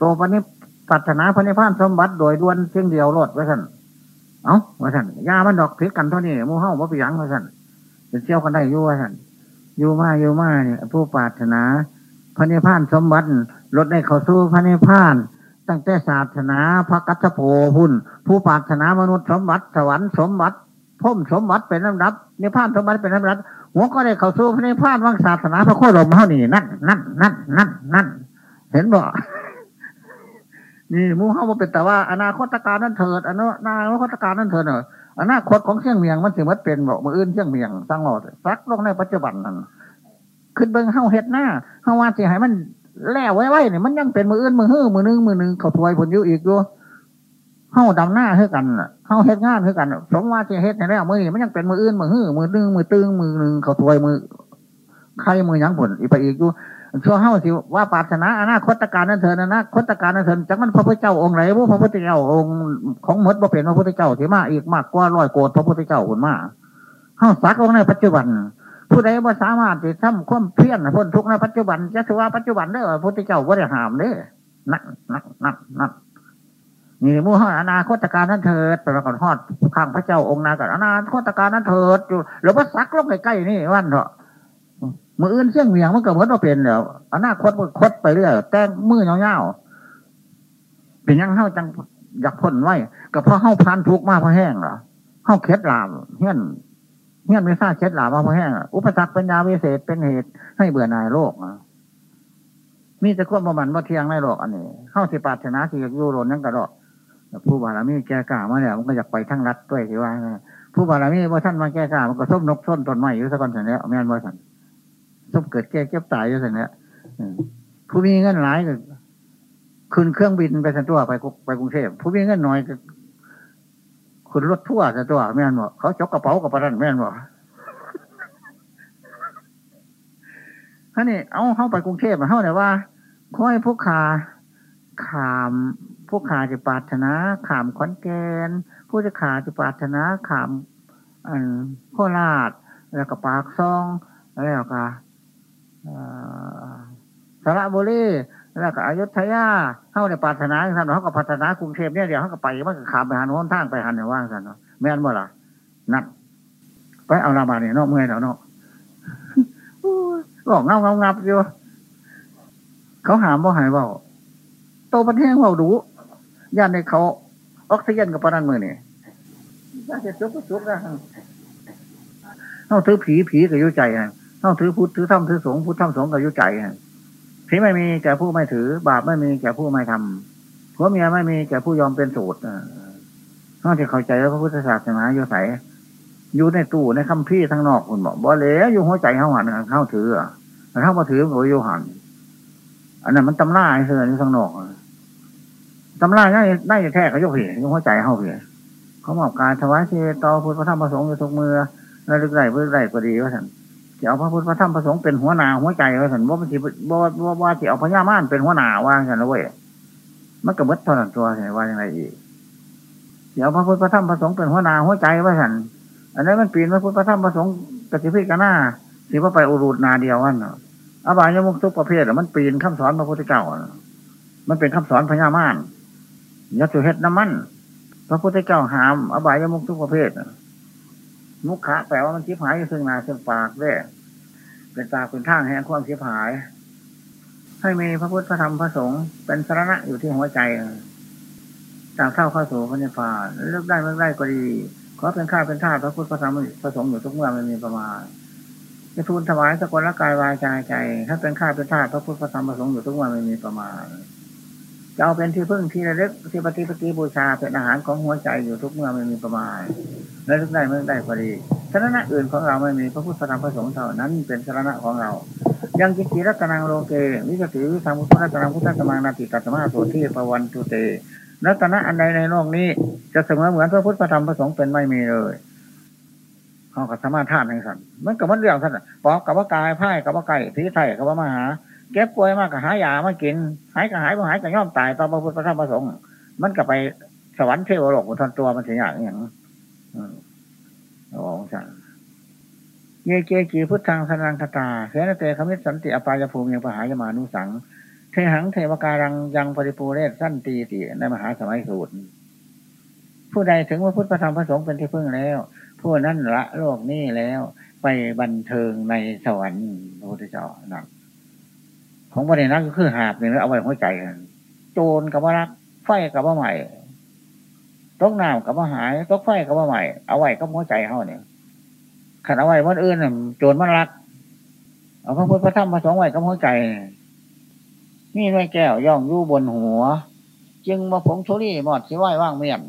ตัวพันนี้ปรานาพันนิพานสมบัติโดยด้วนเพียงเดียวรดไว้ท่านเอ้าว่าท่านยามันดอกพิกันเท่านี้มูเฮ้าว่าไปยังว่าท่านเป็นเชี่ยวกันได้ยู่ว่าท่านอยู่มาอยู่มาเนี่ยผู้ปรารถนาพระนิพพานสมบัติลดได้เข้าสู่พระนิพพาน ตั้งแต่ศาสนาพระกัตถโพหุ่นผู้ปรารถนามนุษย์สมบัติสวรรค์สมบัติ พมสมบัติเป็นลำดับนิพพานสมบัติเป็นลำดับหัวก็ได้เข้าสู่พระนิพพานวังศาสนาพระโคดมเท่านี้นั่นนั่นนั่นนั่นนั่นเห็นบ่นี่มูเฮาเป็นแต่ว่าอนาคตการนั่นเถิดอนาคตการนั่นเถิดเนอะอนาคตของเชียงเมียงมันสิมัดเป็นบอกมืออื่นเชียงเมียงสร้างหลอดซักลงในปัจจุบันนั่นขึ้นเบิ้งเฮาเฮ็ดหน้าเฮาว่าสิให้มันแล้วไว้ไว้เนี่ยมันยังเป็นมืออื่นมือฮื้อมือนึงมือนึงเขาถวยผลอยู่อีกด้วย เฮาดำหน้าเท่ากันเฮาเฮ็ดงานเท่ากัน สมว่าสิเฮ็ดในแล้วมือนี่มันยังเป็นมืออื่นมือฮื้อมือนึงมือตึงมือหนึ่งเขาถวยมือใครมือยังผลอีกไปอีกอยู่ชั่วเฮาสิว่าปาถนาอนาคตการนั่นเถิดอนาคตการนั่นเถิดจักมันพระพุทธเจ้าองค์ไหนพระพุทธเจ้าองค์ของมดบ่เป็นพระพุทธเจ้าที่มาอีกมากกว่าร้อยโกดพระพุทธเจ้าคนมาเฮาสักลงในปัจจุบัน ผู้ใดว่าสามารถที่ทำความเพียรพ้นทุกข์ในปัจจุบันจะถือว่าปัจจุบันได้พระพุทธเจ้าว่าได้หามเด้นักนักนักนัก นี่มู่ห้ออนาคตการนั้นเถิดไปก่อนฮอดข้างพระเจ้าองค์นากับอนาคตการนั้นเถิดอยู่หรือว่าซักลงใกล้ๆนี่วันเถอะมืออื่นเสี่ยงเมี่ยงมันก็เหมือนว่าเป็นเดี๋ยวอนาคตมันคดไปเรื่อยแต่มือเงาๆเป็นยังเข้าจังอยากพ้นไว้ก็เพราะเข้าพันทุกข์มากเพราะแห้งเหรอเข้าเคล็ดลามเฮี้ยนเฮี้ยนไม่ทราบเคล็ดลามมาเพราะแห้งอุปสรรคป็นยาวิเศษเป็นเหตุให้เบื่อหน่ายโลกมีแต่ควบประมันว่าเทียงในโลกอันนี้เข้าสิปาถนาสิอยากยูโรนนั่งกระโดด ผู้บารมีแก่กล้ามาเนี่ยมันก็อยากไปทั้งรัดด้วยที่ว่า ผู้บารมีว่าท่านมาแก่กล้ามันก็ส้มนกส้นต้นไม้อยู่สักคนสร็จแล้วแม่นว่าท่นส้มเกิดแก่เก็บตายอยู่สร็จแล้ผู้มีเงินหลายก็ขึ้นเครื่องบินไปสันตัวไปไปกรุงเทพผู้มีเงินน้อยก็ขึ้นรถทั่วสันตัวแม่นบอกเขาจกกระเป๋ากับปรันแม่นบอกท่านี่เอาเข้าไปกรุงเทพมาเข้าเนี่ยว่าค่อยผู้ขาขาม ผู้ขาจะปรารถนาขามขอนแกนผู้จะขาจะปรารถนาขามอันโคราชแล้วก็ปากซอง แล้วก็สระบุรีแล้วก็อยุธยาเข้าในปรารถนาท่านเขาก็พัฒนากรุงเทพเนี่ยเดี๋ยวเขาก็ไปมันก็ขามไปหันโน้นทางไปหันเนี่ยว่างสันเนาะแม่นบ่ล่ะนั่นไปเอาลาบาเนี่ยนอกเมื่อยแล้วเนาะก็เงาเงางับอยู่เขาหามบ่าหายเบาโตประเทศเบาดู ย่านในเขาออกซิเจนกับปนันมือนี่ย่านเจ็บจุกจุกนะเขาถือผีผีกับยุใจฮะเขาถือพุทธถือธรรมถือสงพุทธธรรมสงกับยุใจฮะผีไม่มีแก่ผู้ไม่ถือ บาปไม่มีแก่ผู้ไม่ทำผัวเมียไม่มีแก่ผู้ยอมเป็นสูตรเขาจะเข้าใจว่าพระพุทธศาสนาอยู่ใสอยู่ในตู้ในคำพี่ทั้งนอกคุณบอกบ่เลยอยู่หัวใจเข้าหันเข้าถือแต่ถ้ามาถือโอยโยหันอันนั้นมันตำราไอ้เสือนี่ทั้งนอก ตำราได้ได้แท้เขายกเพียยกหัวใจเขาเพียเขาบอกการถวายเชต่อพุทธพระธรรมพระสงฆ์อยู่ทุกมือแล้วลึกไรเพื่อไรก็ดีว่าท่านจะเอาพระพุทธพระธรรมพระสงฆ์เป็นหัวหน้าหัวใจว่าท่านว่ามันสิว่าว่าว่าจะเอาพญามารเป็นหัวหน้าว่าท่านนะเว้ยมันก็มดเท่านั้นตัวเห็นว่าอย่างไรอีกเดี๋ยวพระพุทธพระธรรมพระสงฆ์เป็นหัวหน้าหัวใจว่าท่านอันนั้นมันปีนพระพุทธพระธรรมพระสงฆ์กติพิกนหน้าสิว่าไปอุรุนาเดียววันเนาะอบายมุกทุกประเภทมันปีนคำสอนพระพุทธเจ้ามันเป็นคำสอนพญามาร ยัตุเฮ็ดน้ำมัน พระพุทธเจ้าหามอบายมุกทุกประเภทมุขะแปลว่ามันชิบหายซึ่งนาซึ่งปากด้วยเป็นตาเป็นทางแห่งความชิบหาย ให้มีพระพุทธพระธรรมพระสงฆ์เป็นสาระอยู่ที่หัวใจจากเท่าเข้าสู่พระนิพพานเลือกได้เมื่อได้ก็ดีขอเป็นข้าเป็นท่าพระพุทธพระธรรมพระสงฆ์อยู่ทุกเมื่อไม่มีประมาณจะทูลถวายสกุลละกายวายใจใจ ถ้าเป็นข้าเป็นท่าพระพุทธพระธรรมประสงค์อยู่ทุกวันไม่มีประมาณ จะเอาเป็นที่พึ่งที่ระลึกที่ปฏิปฏิบูชาเป็นอาหารของหัวใจอยู่ทุกเมื่อไม่มีประมาณและทุกได้เมื่อได้พอดีสาระอื่นของเราไม่มีพระพุทธธรรมประสงค์เท่านั้นเป็นสาระของเรา ยังกิจิรัตนังโลเกวิจติวิสังพุทธรัตนังพุทธสมังนาติตัตมาโสที่ปวันตุเตรัตนะอันใดในโลกนี้ จะเสมอเหมือนพระพุทธธรรมประสงค์เป็นไม่มีเลยเขาก็สามารถท่านให้สันมันกับมันเรื่องสันปอกกับว่ากายไพ่กับว่าไก่ผีไทยกับว่ามหา เก็บป่วยมากกับหายามากิน หายก็หายก็หายก็ย่อมตายต่อพระพุทธธรรมพระสงฆ์มันก็ไปสวรรค์เทวโลกบนทนตัวมันเสียอย่างอย่างองสันเยเกกีพุทธังสนังคตาเสนเตคมิสันติอปายภูมิยังปหายมานุสัง เทหังเทวการังยังปริปูเรศสั้นตีติในมหาสมัยสูตร ผู้ใดถึงว่าพุทธธรรมพระสงฆ์เป็นที่พึ่งแล้ว ผู้นั้นละโลกนี้แล้วไปบันเทิงในสวรรค์พระพุทธเจ้านั่ ของประเด็นนั้นก็คือหาบเนี่ยเอาไว้หัวใจกันโจรกับว่ารัก ไฟกับว่าใหม่ตกน้ำกับว่าหายตกไฟกับว่าใหม่ เอาไว้ก็หัวใจเขาเนี่ยขันเอาไว้วันอื่นโจรมันรัก เอาพระพุทธพระธรรมพระสงฆ์ไว้ก็หัวใจนี่ไม่แก้วย่องยู่บนหัว จึงมาผงโชุรี่หมดสิไหวว่างเมียน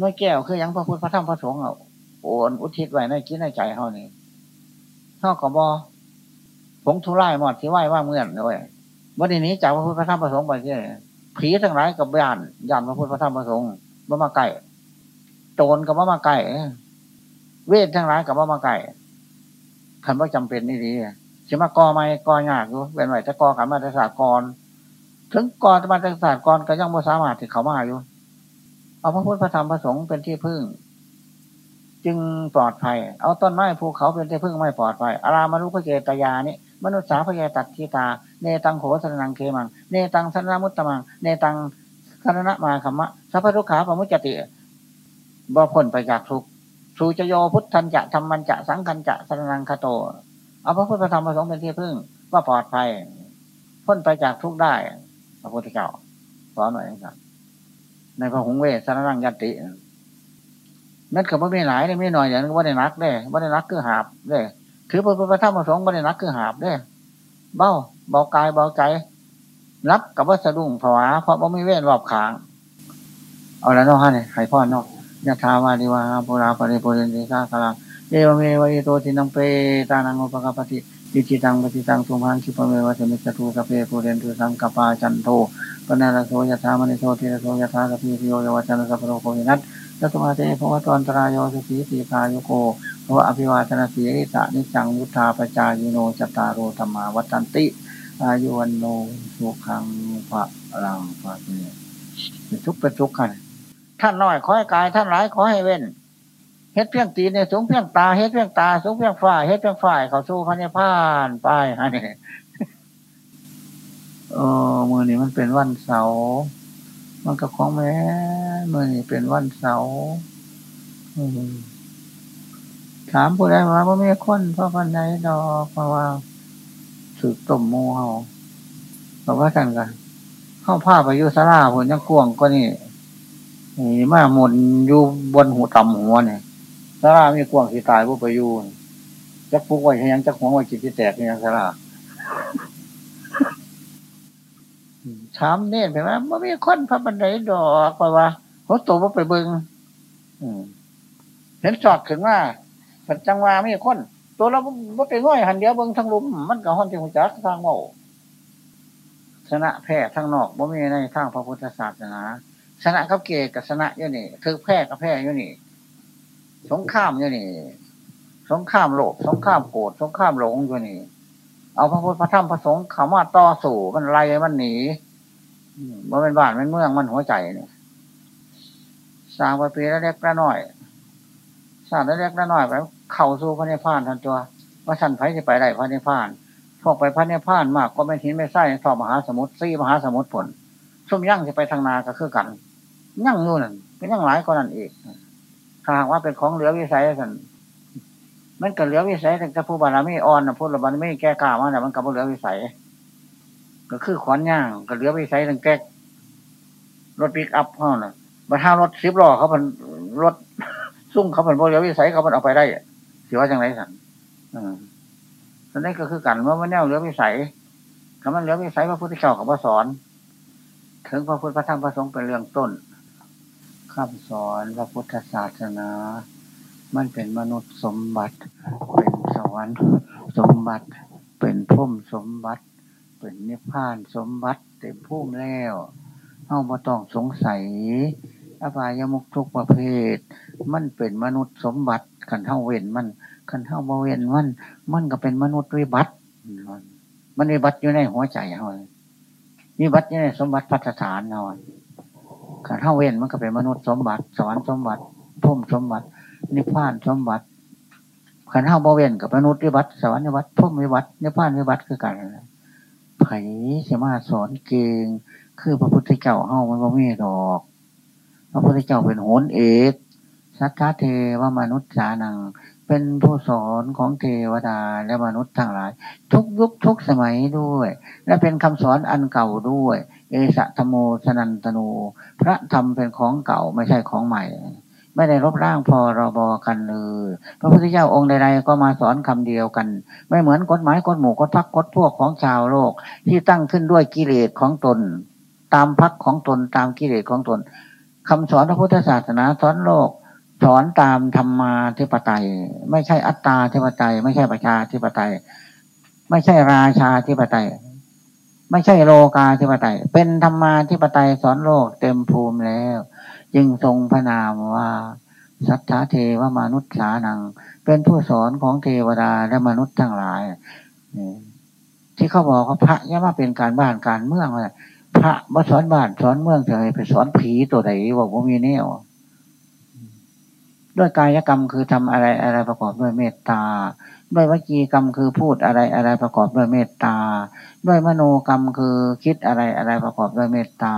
น้อยแก้วคือยังพระพุทธพระธรรมพระสงฆ์เอาโอนอุทิศไว้ในคิดในใจเขานี่เท่ากับบอ ผงทุไล่หมดสิไหวว่างเมียนด้วยวันนี้จากพระพุทธพระธรรมพระสงฆ์ไปที่ผีทั้งหลายกับยานยานพระพุทธพระธรรมพระสงฆ์บ่มาไก่โจรกับบ่มาไก่เวททั้งหลายกับบ่มาไก่คันว่าจำเป็นนี่ดีจะมากอไม่กอยากอยู่เป็นไหวจะกอขันมาตศาสตร์กรถึงกอมาตศาสตร์กรก็ยังบ่สามารถที่เขามาอยู่เอาพระพุทธพระธรรมพระสงฆ์เป็นที่พึ่ง จึงปลอดภัย เอาต้นไม้ภูเขาเป็นที่พึ่งไม่ปลอดภัยอารามารุพระเจตยานี่ มนุษย์สาพยาตัดทีตา เนตังโขสนังเคมัง เนตังสนามุตตมัง เนตังสนมาคัมมะสัพพทุขาปมุจติบ่พ้นไปจากทุกสูจโยพุทธันจะธรรมันจะสังคันจะสนังคโต เอาพระพุทธธรรมประสงค์เป็นที่พึ่ง ว่าปลอดภัย พ้นไปจากทุกได้ พระพุทธเจ้าสอนหน่อยครับ ในพระหงเวสสารนังยันตินั่นคือว่าไม่หลายเลยไม่หน่อยอย่างนั้นว่าได้นักได้ว่าได้นักคือหาบได้ ถือพระพุทธธรรมประสงค์ว่ได้นักคือหาบได้เบ้าเบากายเบาใจ รับกับว่าสดุงผวาเพราะว่าไม่เว้นรอบขาง เอาแล้วนอกฮะเนี่ยไข่พ่อนอกยะทาวาดิวาปุราปริปุเรนติสาคาราเอวเมวะอิโตทินังเปตานังอุปกปติยิจิตังปฏิตังทุมังคิปเมวะสมิจตุกเปปุเรนตุสังกปาจันโทปนาลโสยถามณิโสติระโสยถากพีโยยวัจนะสัพโรโควินัสยัตมาเตภวตอนตรายโยสุขีตีคายุโก ภวะอภิวาทนาสีริตะนิจังวุธาปจายโนจตารโรธรรมาวัตันติอายุวันโนสุขังพระลังพระเนี่ยเป็นทุกเป็นทุกข์กันท่านน้อยขอให้กาย ท่านหลายขอให้เว้นเฮ็ดเพียงตีเนี่ยสูงเพียงตาเฮ็ดเพียงตาสูงเพียงฝ่ายเฮ็ดเพียงฝ่ายเขาสู้พระนิพพานไปฮะเนี่ยเออมือนี้มันเป็นวันเสาร์มันก็ของแม่มือนี้เป็นวันเสาร์ ถามผู้ใดว่าว่ามีคนเพราะพันใดดอกเพราะว่าสืบต้มโมเฮาบอกว่ากันกันเข้าผ้าไปยุสาราผลยังกวงก็นี่นี่มาหมุนอยู่บนหูต่ำหัวเนี่ยสารามีกวงสีตายพวกไปอยู่จักพุกไว้ยังจักหัวไว้จิตที่แตกยังสาราถามเน้นไปว่าไม่มีคนพระบันไดดอกเพราว่าเขาโตว่าไปเบิงเห็นจอดขึ้นว่า ผันจังว่าไม่มีคน ตัวเราบ่ไปง่อยหันเดียวเบิ้งทั้งลุมมันกับห้องจังจักทางโง่ชนะแพ้ทั้งนอกบ่มีในทางพระพุทธศาสนาชนะกับเกกับชนะอยู่นี่คือแพ้กับแพ้อยู่นี่ สงข้ามอยู่นี่ สงข้ามโลภสงข้ามโกรธสงข้ามหลงอยู่นี่ เอาพระพุทธพระธรรมพระสงฆ์ขามาต่อสู่มันไล่มันหนีมันเป็นบ้านเป็นเมืองมันหัวใจเนี่ยสร้างไปปีละเล็กละน้อยสร้างละเล็กละน้อยไป เข่าสู่พระนิพพานทันตัว ว่าสันไผ่จะไปได้พระนิพพาน พวกไปพระนิพพานมากก็ไม่หินไม่ไส้ทอมหาสมุทรซี่มหาสมุทรผลส้มยั่งจะไปทางนาก็คือกันยั่งนู่นเป็นยั่งหลายกว่านั้นอีกถ้าหากว่าเป็นของเหลือวิสัยสันมันก็เหลือวิสัยแต่ผู้บารมีอ่อนนะผู้บารมีแก้กล้ามาแต่มันก็บ่เหลือวิสัย ก็คือขอนย่างก็เหลือวิสัยตั้งแก้รถปิกอัพเขาน่ะมาถ้ารถสิบล้อเขาเป็นรถซุ่งเขาเป็นบ่เหลือวิสัยเขาเป็นเอาไปได้ ถือว่าจังไรสันอืมนั่นก็คือกันว่ามันแนวเหลือวิสัยคำมันเหลือวิสัยพระพุทธเจ้าของพระสอน ถึงพระพุทธพระธรรมพระสงฆ์เป็นเรื่องต้นคำสอนพระพุทธศาสนา มันเป็นมนุษย์สมบัติ เป็นสวรรค์สมบัติ เป็นพุ่มสมบัติ เป็นนิพพานสมบัติ เต็มพุ่มแล้วเฮามาต้องสงสัยอบายมุกทุกประเภท มันเป็นมนุษย์สมบัติ ขันเท่าเว้นมันขันเท่าบาเว้นมัน มันก็เป็นมนุษย์วิบัติมันวิบัติอยู่ในหัวใจเฮาวิบัติอยู่ในสมบัติพัฒฐานเฮาขันเท่าเว้นมันก็เป็นมนุษย์สมบัติสวรรค์สมบัติพุ่มสมบัติ นิพพานสมบัติขันเท่าบาเวนกับมนุษย์วิบัติสวรรค์วิบัติพุ่มวิบัตินิพพานวิบัติคือกันไผ่สมาสอนเก่งคือพระพุทธเจ้าเฮามันบ่มีดอก พระพุทธเจ้าเป็นโหนเอก สัทธาเทวมนุษย์สานัง เป็นผู้สอนของเทวดาและมนุษย์ทั้งหลาย ทุกยุคทุกสมัยด้วย และเป็นคำสอนอันเก่าด้วย เอสะธโมสนันตโนพระธรรมเป็นของเก่าไม่ใช่ของใหม่ ไม่ได้รบร่างพอรบกันเลยพระพุทธเจ้าองค์ใดๆก็มาสอนคำเดียวกัน ไม่เหมือนกฎหมายกฎหมู่กฎพักกฎพวกของชาวโลก ที่ตั้งขึ้นด้วยกิเลสของตน ตามพักของตนตามกิเลสของตนคำสอนพระพุทธศาสนาสอนโลก สอนตามธรรมาธิปไตย ไม่ใช่อัตตาธิปไตย ไม่ใช่ประชาธิปไตย ไม่ใช่ราชาธิปไตย ไม่ใช่โลกาธิปไตย เป็นธรรมาธิปไตยสอนโลกเต็มภูมิแล้ว จึงทรงพระนามว่าสัทธาเทวมนุษย์สานัง เป็นผู้สอนของเทวดาและมนุษย์ทั้งหลายที่เขาบอกว่าพระย่ามาเป็นการบ้านการเมืองเลยพระมาสอนบ้านสอนเมืองจะไปสอนผีตัวไหนบอกว่ามีแนว ด้วยกายกรรมคือทำอะไรอะไรประกอบด้วยเมตตา ด้วยวจีกรรมคือพูดอะไรอะไรประกอบด้วยเมตตา ด้วยมโนกรรมคือคิดอะไรอะไรประกอบด้วยเมตตา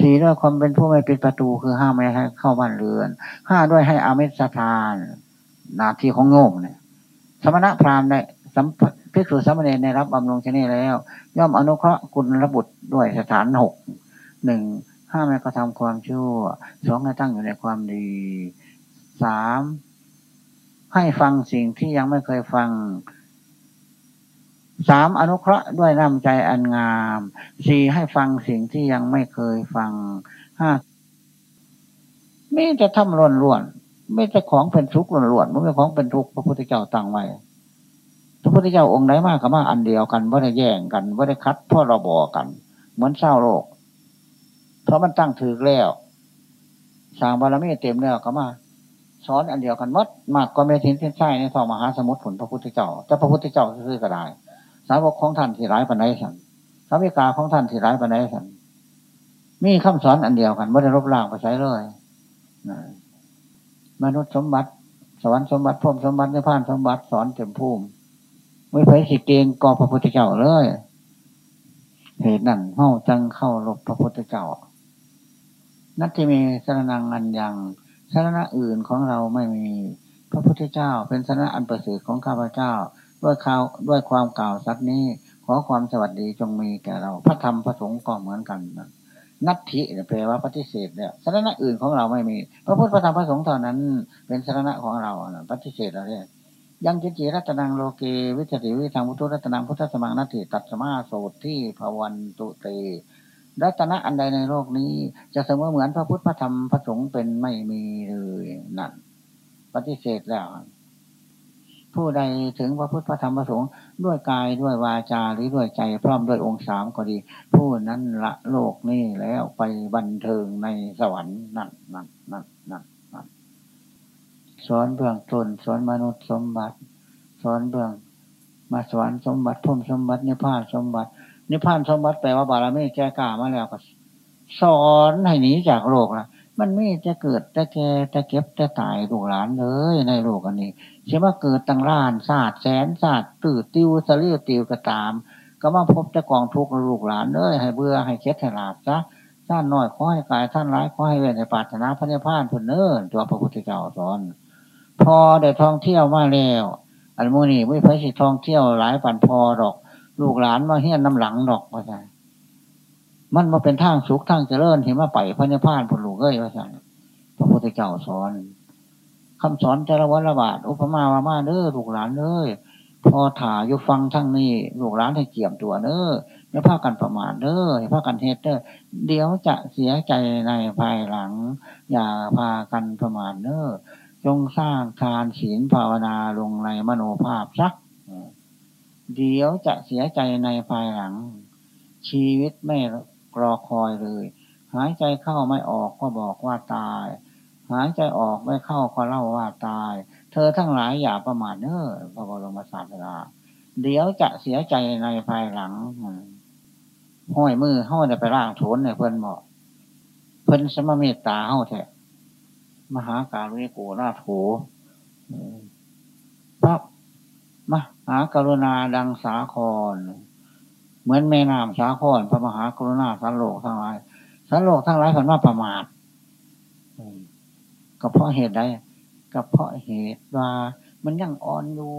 สี่ด้วยความเป็นผู้ไม่ปิดประตูคือห้ามไม่ให้เข้าบ้านเรือนห้าด้วยให้อามิสทานนาทีของโง่เนี่ย สมณะพราหมณ์ได้สัมภิกษุสามเณรได้รับบำรุงชนีแล้ว ย่อมอนุเคราะห์กุลบุตรด้วยสถานหกหนึ่งห้ามไม่กระทำความชั่วสองให้ตั้งอยู่ในความดี สามให้ฟังสิ่งที่ยังไม่เคยฟังสามอนุเคราะห์ด้วยน้ำใจอันงามสี่ให้ฟังสิ่งที่ยังไม่เคยฟังห้าไม่จะทำล้วนล้วนไม่จะของเป็นทุกข์ล้วนล้วนไม่ใช่ของเป็นทุกข์พระพุทธเจ้าตั้งไว้พระพุทธเจ้าองค์ไหนมากกับมาอันเดียวกันว่าได้แย่งกันว่าได้คัดพ่อเราบอกกัน เหมือนเศร้าโลก เพราะมันตั้งถือแล้วสร้างบารมีเต็มแล้วก็มา สอนอันเดียวกันมดมากก็ไม่ทิ้งทิ้งใช่ในทองมหาสมุทรผลพระพุทธเจ้าจะพระพุทธเจ้าซื้อก็ได้สาวกของท่านที่ร้ายปันไดสันสาวิกาของท่านที่ร้ายปันไดสันมีคำสอนอันเดียวกันไม่ได้รบล่างไปใช้เลยมนุษย์สมบัติ สวรรค์สมบัติพรมสมบัตินิพพานสมบัติสอนเต็มภูมิไม่ไปสิเกงกอพระพุทธเจ้าเลยเหตุนั้นเฮาจังเข้าลบพระพุทธเจ้า นัตติเมสรนังอันยัง สระอื่นของเราไม่มี พระพุทธเจ้าเป็นสระอันประเสริฐของข้าพเจ้า ด้วยข่าวด้วยความกล่าวสัตนี้ ขอความสวัสดีจงมีแก่เรา พระธรรมพระสงฆ์ก็เหมือนกันนัตถิแปลว่าปฏิเสธเนี่ยสระอื่นของเราไม่มี พระพุทธพระธรรมพระสงฆ์เท่านั้น เป็นสระของเราปฏิเสธอะไรยังจิจิรัตนังโลเกวิจติวิทางพุทธรัตนังพุทธสมังนัตถิตัสมาโสที่ภวันตุเต รัตนะอันใดในโลกนี้ จะเสมอเหมือนพระพุทธพระธรรมพระสงฆ์เป็นไม่มีเลยนั่นปฏิเสธแล้ว ผู้ใดถึงพระพุทธพระธรรมพระสงฆ์ด้วยกายด้วยวาจาหรือด้วยใจพร้อมด้วยองค์สามก็ดี ผู้นั้นละโลกนี้แล้วไปบันเทิงในสวรรค์นั่นนั่นนั่นนั่นนั่นสอนเบื้องต้นสอนมนุษย์สมบัติสอนเบื้องมาสวรรค์สมบัติพุ่มสมบัตินิพพานสมบัติ นิพพานสมบัติแปลว่าบารมีแก่กล้ามาแล้วก็สอนให้หนีจากโลกละมันไม่จะเกิดจะแก่จะเก็บจะตายลูกหลานเลยในโลกอันนี้เชื่อว่าเกิดตั้งล้านศาสตร์แสนศาสตร์ตื่นติวสลีติวก็ตาม ก็มาพบจะกองทุกข์ลูกหลานเลยให้เบื่อให้เค็ดให้หลาบซะท่านน้อยขอให้กายท่านร้ายขอให้เวรให้ปาถนาพระนิพพานพุนเนินตัวพระพุทธเจ้าสอน พอได้ท่องเที่ยวมาแล้ว อันโมนี่ไม่ไปสิท่องเที่ยวหลายปันพอดอก ลูกหลานมาเฮี้ยนน้ำหลังดอกว่าไงมันมาเป็นทางสุขทางเจริญเห็นว่าไปพระนิพพานผลลูกเอ้ยว่าไงพระพุทธเจ้าสอนคำสอนแต่ละวันละบาทอุปมาว่ามาเด้อลูกหลานเด้อพอถ่าอยู่ฟังทั้งนี้ลูกหลานให้เกี่ยมตัวเด้อไม่พากันประมาทเด้อให้พากันเฮ็ดเด้อเดี๋ยวจะเสียใจในภายหลัง อย่าพากันประมาทเด้อจงสร้างทานศีลภาวนาลงในมโนภาพสัก เดี๋ยวจะเสียใจในภายหลัง ชีวิตไม่รอคอยเลย หายใจเข้าไม่ออกก็บอกว่าตาย หายใจออกไม่เข้าก็เล่าว่าตาย เธอทั้งหลายอย่าประมาทเนอพระบรมศาสดาเดี๋ยวจะเสียใจในภายหลังห้อยมือห้อยไปร่างโถนเนี่ยเพื่อนบอกเพื่อนสมเมตตาห้าแท้มหาการุณิโกนาโถพระ หากรุณาดังสาคร เหมือนแม่น้ำสาครพระมหากรุณาสันโลกทั้งหลายสันโลกทั้งหลายผันว่าประมาทก็เพราะเหตุใดก็เพราะเหตุว่า มันยังอ่อนอยู่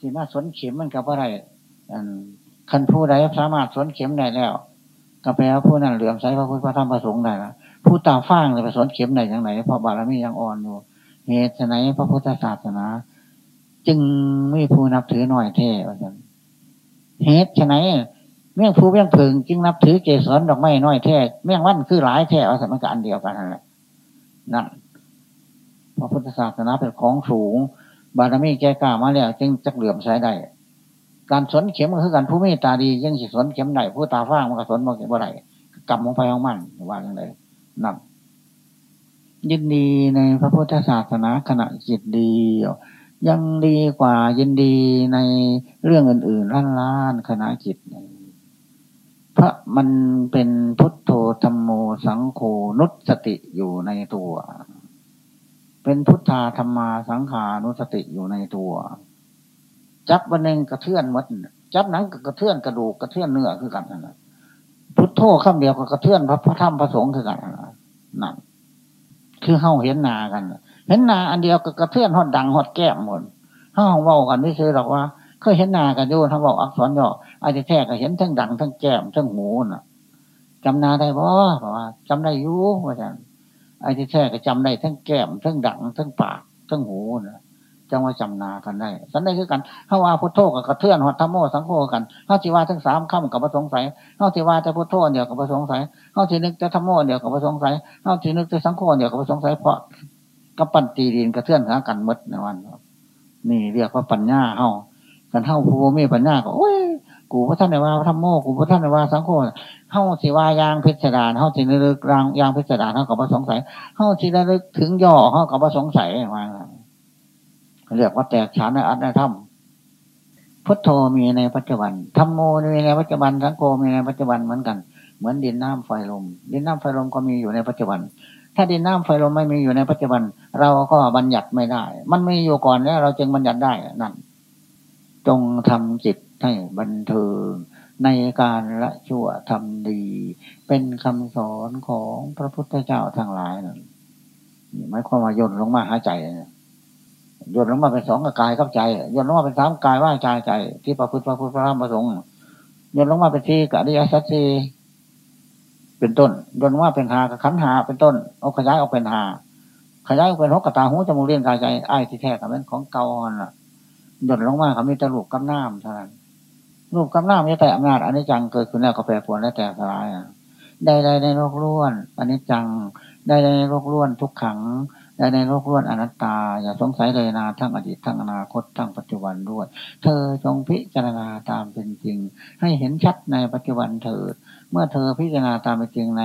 สิมาสนเข็มมันกับอะไรคันผู้ใดสามารถสนเข็มได้แล้วก็แปลว่าผู้นั้นเหลื่อมใสพระพุทธพระธรรมพระสงฆ์ได้ละผู้ตาฟ้างเลยไปสนเข็มได้ยังไงเพราะบารมียังอ่อนอยู่เหตุไหนพระพุทธศาสนา จึงไม่ผู้นับถือหน่อยเท่ว่าจันเหตุไหนเมี่ยงผู้เมี่ยงพึงจึงนับถือเกสรดอกไม้น้อยแท้เมี่ยงวันคือหลายแท้ว่าสมันก็อันเดียวกันนั่นแหละนั่นพระพุทธศาสนาเป็นของสูง บารมีแก่กล้ามาแล้วจึงจักเหลื่อมใช้ได้การสนเข็มก็คือการผู้มีตาดียังสิสนเข็มได้ผู้ตาฟ้างมันก็สนมันก็บ่ได้กำมองไปของมันว่าอย่างไรนั่นยินดีในพระพุทธศาสนาขณะจิตดี ยังดีกว่ายินดีในเรื่องอื่นๆล้านล้านขณะจิตเพราะมันเป็นพุทโธธรรมโมสังโฆนุสติอยู่ในตัว เป็นพุทธาธรรมาสังขานุสติอยู่ในตัว จับวันหนึ่งกระเทือนวัดจับหนังกระเทือนกระดูกกระเทือนเนื้อคือกันนะพุทโธคำเดียวกับกระเทือนพระพระธรรมพระสงฆ์คือกันนั่นคือเฮาเห็นนากัน เห็นนาอันเดียวกับกระเทือนหอดดังหอดแก้มหมดเฮาเว้ากันไม่ใช่หรอกว่าเคยเห็นนากันอยู่ถ้าบอกอักษรย่ออาจจะแท้ก็เห็นทั้งดังทั้งแก้มทั้งหูน่ะจำนาได้บ่เพราะว่าจำได้อยู่ว่าจันไอ้ที่แท้ก็จำได้ทั้งแก้มทั้งดังทั้งปากทั้งหูน่ะจังว่าจำนากันได้สันได้คือกันเฮาว่าพุทโธกับกระเทือนหัดธรรมโมสังโฆกันเฮาจีว่าทั้งสามคำกับประสงสัยเฮาจีว่าแต่พุทโธเดียวกับประสงสัยเฮาจีนึกแต่ธรรมโมเดียวกับประสงสัยเฮาจีนึกแต่สังโฆเดียวกับประสงสัยเพราะ กับปันตีดินกระเทือนหากันมดในวันนี่เรียกว่าปัญญาเฮากันเฮาภูมิปัญญาก็โอ้ยกูพระท่านในว่าธรรมโมกูพระท่านในว่าสังโฆเฮาสิว่ายางพิสดารเฮาสินึกรางยางพิสดารเฮากับประสงสัยเฮาสินึกถึงย่อเฮากับประสงสัยมาเรียกว่าแตกฉานในอัตในธรรมพุทโธมีในปัจจุบันธรรมโมมีในปัจจุบันสังโฆมีในปัจจุบันเหมือนกัน เหมือนดินน้ำไฟลมดินน้ำไฟลมก็มีอยู่ในปัจจุบัน ถ้าดินน้ำไฟลมไม่มีอยู่ในปัจจุบัน เราก็บัญญัติไม่ได้ มันมีอยู่ก่อนแล้ว เราจึงบัญญัติได้นั่นจงทำจิตให้บันเทิงในการละชั่วทำดี เป็นคำสอนของพระพุทธเจ้าทั้งหลายนั่นไม่ความว่าย่นลงมาหาใจยนลงมาเป็นสองกายกับใจยนลงมาเป็นสามกายว่าใจใจ ที่ประพฤติพระพุทธพระธรรมพระสงฆ์ยนลงมาเป็นที่กับอริยสัจสี่ เป็นต้นยนลงมาเป็นหากับขันหาเป็นต้นเอาขยายออกเป็นหาขยายออกเป็นหกกตาหูจมูกเลี้ยงกายใจไอ้ที่แท้กับเป็นของเก่าอะยนลงมาเขามีตลูกกำน้ำเท่านั้นลูกกำน้ำนี่แต่อำนาจอันนี้จังเกิดขึ้นแล้วก็แปรปรวนและแต่สลายใดๆในโลกล้วนอันนี้จังใดๆในโลกล้วนทุกขังและในโลกล้วนอนัตตา อย่าสงสัยเลยนาทั้งอดีตทั้งอนาคตทั้งปัจจุบันด้วย เธอจงพิจารณาตามเป็นจริง ให้เห็นชัดในปัจจุบันเถิด เมื่อเธอพิจารณาตามเป็นจริงใน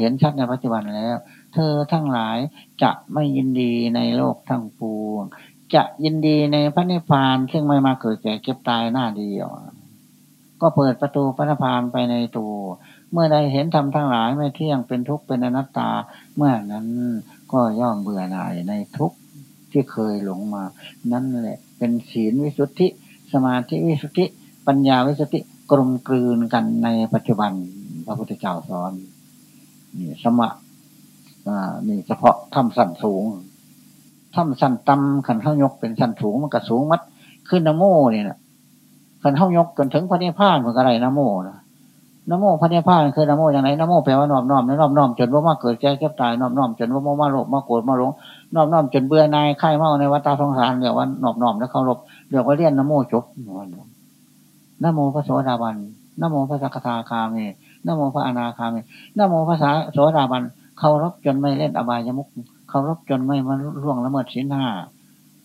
เห็นชัดในปัจจุบันแล้ว เธอทั้งหลายจะไม่ยินดีในโลกทั้งปวง จะยินดีในพระนิพพานซึ่งไม่มาเกิดแก่เก็บตายหน้าเดียว ก็เปิดประตูพระนิพพานไปในตัวเมื่อใดเห็นธรรมทั้งหลายไม่เที่ยงเป็นทุกข์เป็นอนัตตา เมื่อนั้นก็ย่อมเบื่อหน่ายในทุกที่เคยหลงมา นั่นแหละ เป็นศีลวิสุทธิ สมาธิวิสุทธิ ปัญญาวิสุทธิ กลมกลืนกันในปัจจุบันพระพุทธเจ้าสอนนี่สมะนี่เฉพาะถ้ำสั้นสูงถ้ำสั้นต่ำขันเข้ายกเป็นสั้นสูงมันก็สูงมัดขึ้นนโมนี่นะขันเข้ายกจนถึงพระนิพพานมันก็ไรนโมนะนโมพระเนพานคือนโมอย่างไรนโมแปลว่านอบน้อมนอบน้อมจนว่ามาเกิดแก่เก็บตายนอบน้อมจนว่ามาโลภมาโกรธมาหลงนอบน้อมจนเบื่อนายไข่เมาในวัฏสงสารเรียกว่านอบน้อมแล้วเขาลบเรียกว่าเรียนนโมจบ นโมพระโสดาบันนโมพระสักทาคามีนโมพระอนาคามีนโมพระสาโสดาบันเขารบจนไม่เล่นอบายมุกเขารบจนไม่มาล่วงละเมิดศีลห้า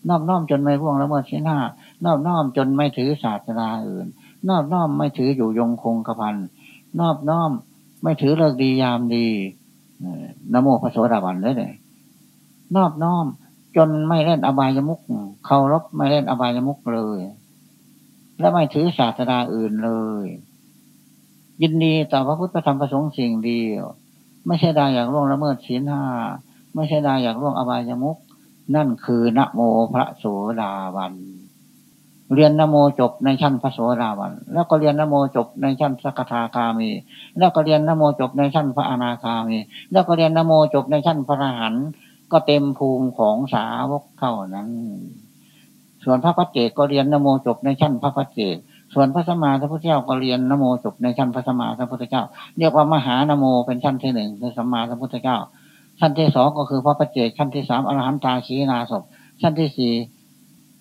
นอบน้อมจนไม่ล่วงละเมิดศีลห้านอบน้อมจนไม่ถือศาสนาอื่นนอบน้อมไม่ถืออยู่ยงคงกระพันนอบน้อมไม่ถือเลิกดียามดีนโมพระโสดาบันเลยเลยนอบน้อมจนไม่เล่นอบายมุกเคารพไม่เล่นอบายมุกเลย และไม่ถือศาสนาอื่นเลย ยินดีต่อพระพุทธธรรมประสงค์สิ่งเดียว ไม่ใช่ได้อยากล่วงละเมิดศีลห้าไม่ใช่ได้อยากล่วงอบายมุกนั่นคือนะโมพระโสดาบันเรียนนโมจบในชั้นพระโสดาบัน แล้วก็เรียนนโมจบในชั้นสกทาคามี แล้วก็เรียนนโมจบในชั้นพระอนาคามี แล้วก็เรียนนโมจบในชั้นพระอรหันต์ก็เต็มภูมิของสาวกเท่านั้น ส่วนพระพัจเจกก็เรียนนโมจบในชั้นพระพัจเจกส่วนพระสมมาสัพพุทธเจ้าก็เรียนนโมจบในชั้นพระสมมาสัพพุทธเจ้า เรียกว่ามหานโมเป็นชั้นที่หนึ่งคือสัมมาสัพพุทธเจ้า ชั้นที่สองก็คือพระพัจเจกชั้นที่สามอรหันตาชีนาศพชั้นที่สี่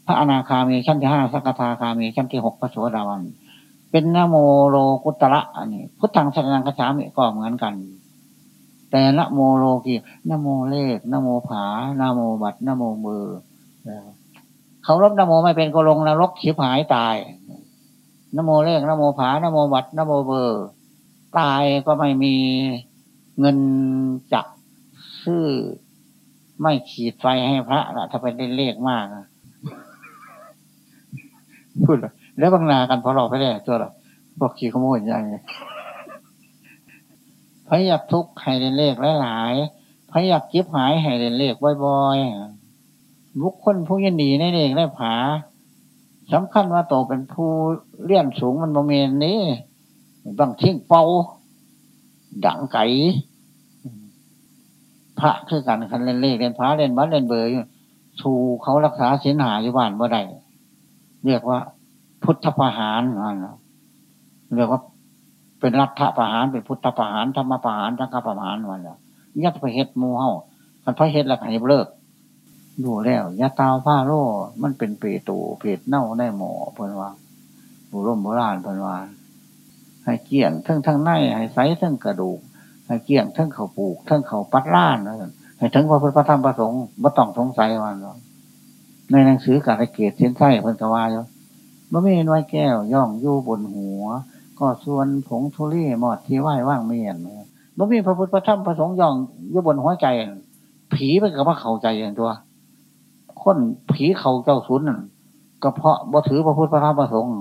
พระอนาคามีชั้นที่ห้าสักทาคามีชั้นที่หกพระโสดาบันเป็นนโมโลกุตระอันนี้พุทธังสรณัง คัจฉามิก็เหมือนกัน แต่นโมโลกีนโมเลขนโมผานโมบัตนโมมือ เขารบนโมไม่เป็นก็ลงนรกชิบหายตายนโมเลขนโมผานโมบัตนโมเบอร์ตายก็ไม่มีเงินจักซื้อไม้ขีดไฟให้พระละถ้าเป็นเลขมากพูดแล้วบางนากันพอเราไปได้ตัวเราพวกขี่ขโมยอย่างนี้พยายามทุกข์ให้เเลขหลายๆพยายามเก็บหายให้เลขบ่อยๆ บุคคลผู้ยินดีในเลขได้ผาสำคัญว่าโตเป็นผู้เลี่ยนสูงมันโมเมนนี้ต้องทิ้งเป้าดังไก่พระคือกันคันเล่นเลขเล่นพระเล่นบัตเล่นเบอร์อยู่ชูเขารักษาศีลหาอยู่บ้านบ่ได้เรียกว่า พุทธประหารเรียกว่า เป็นรัฐประหารเป็นพุทธประหารธรรมประหารสังฆประหารวันละยัดไปเฮ็ดมูเฮาคันพระเฮ็ดแล้วให้เลิก ดูแล้วยาตาวผ้าโลมันเป็นเปตูเปดเน่าได้หมอเพิ่นว่าบุร่มโบราณเพิ่นว่าให้เกี่ยงทั้งทั้งในให้ใสทั้งกระดูกให้เกี่ยงทั้งเขาปลูกทั้งเขาปัดล้านนะให้ทั้งพระพุทธธรรมประสงค์บ่ต้องสงสัยวันเนในหนังสือการเกตเส้นไส้เพิ่นกว่าอยู่บ่มีน้อยแก้ว ย่องอยู่บนหัว ก็ส่วนผงทุเรีหมอดที่ไหว้ว่างเมียนบ่มีพระพุทธธรรมประสงค์ย่องอยู่บนหัวใจ ผีไปกับว่าเข้าใจอย่างตัว คนผีเขาเจ้าสุนนั่นก็เพราะบ่ถือพระพุทธพระธรรมพระสงฆ์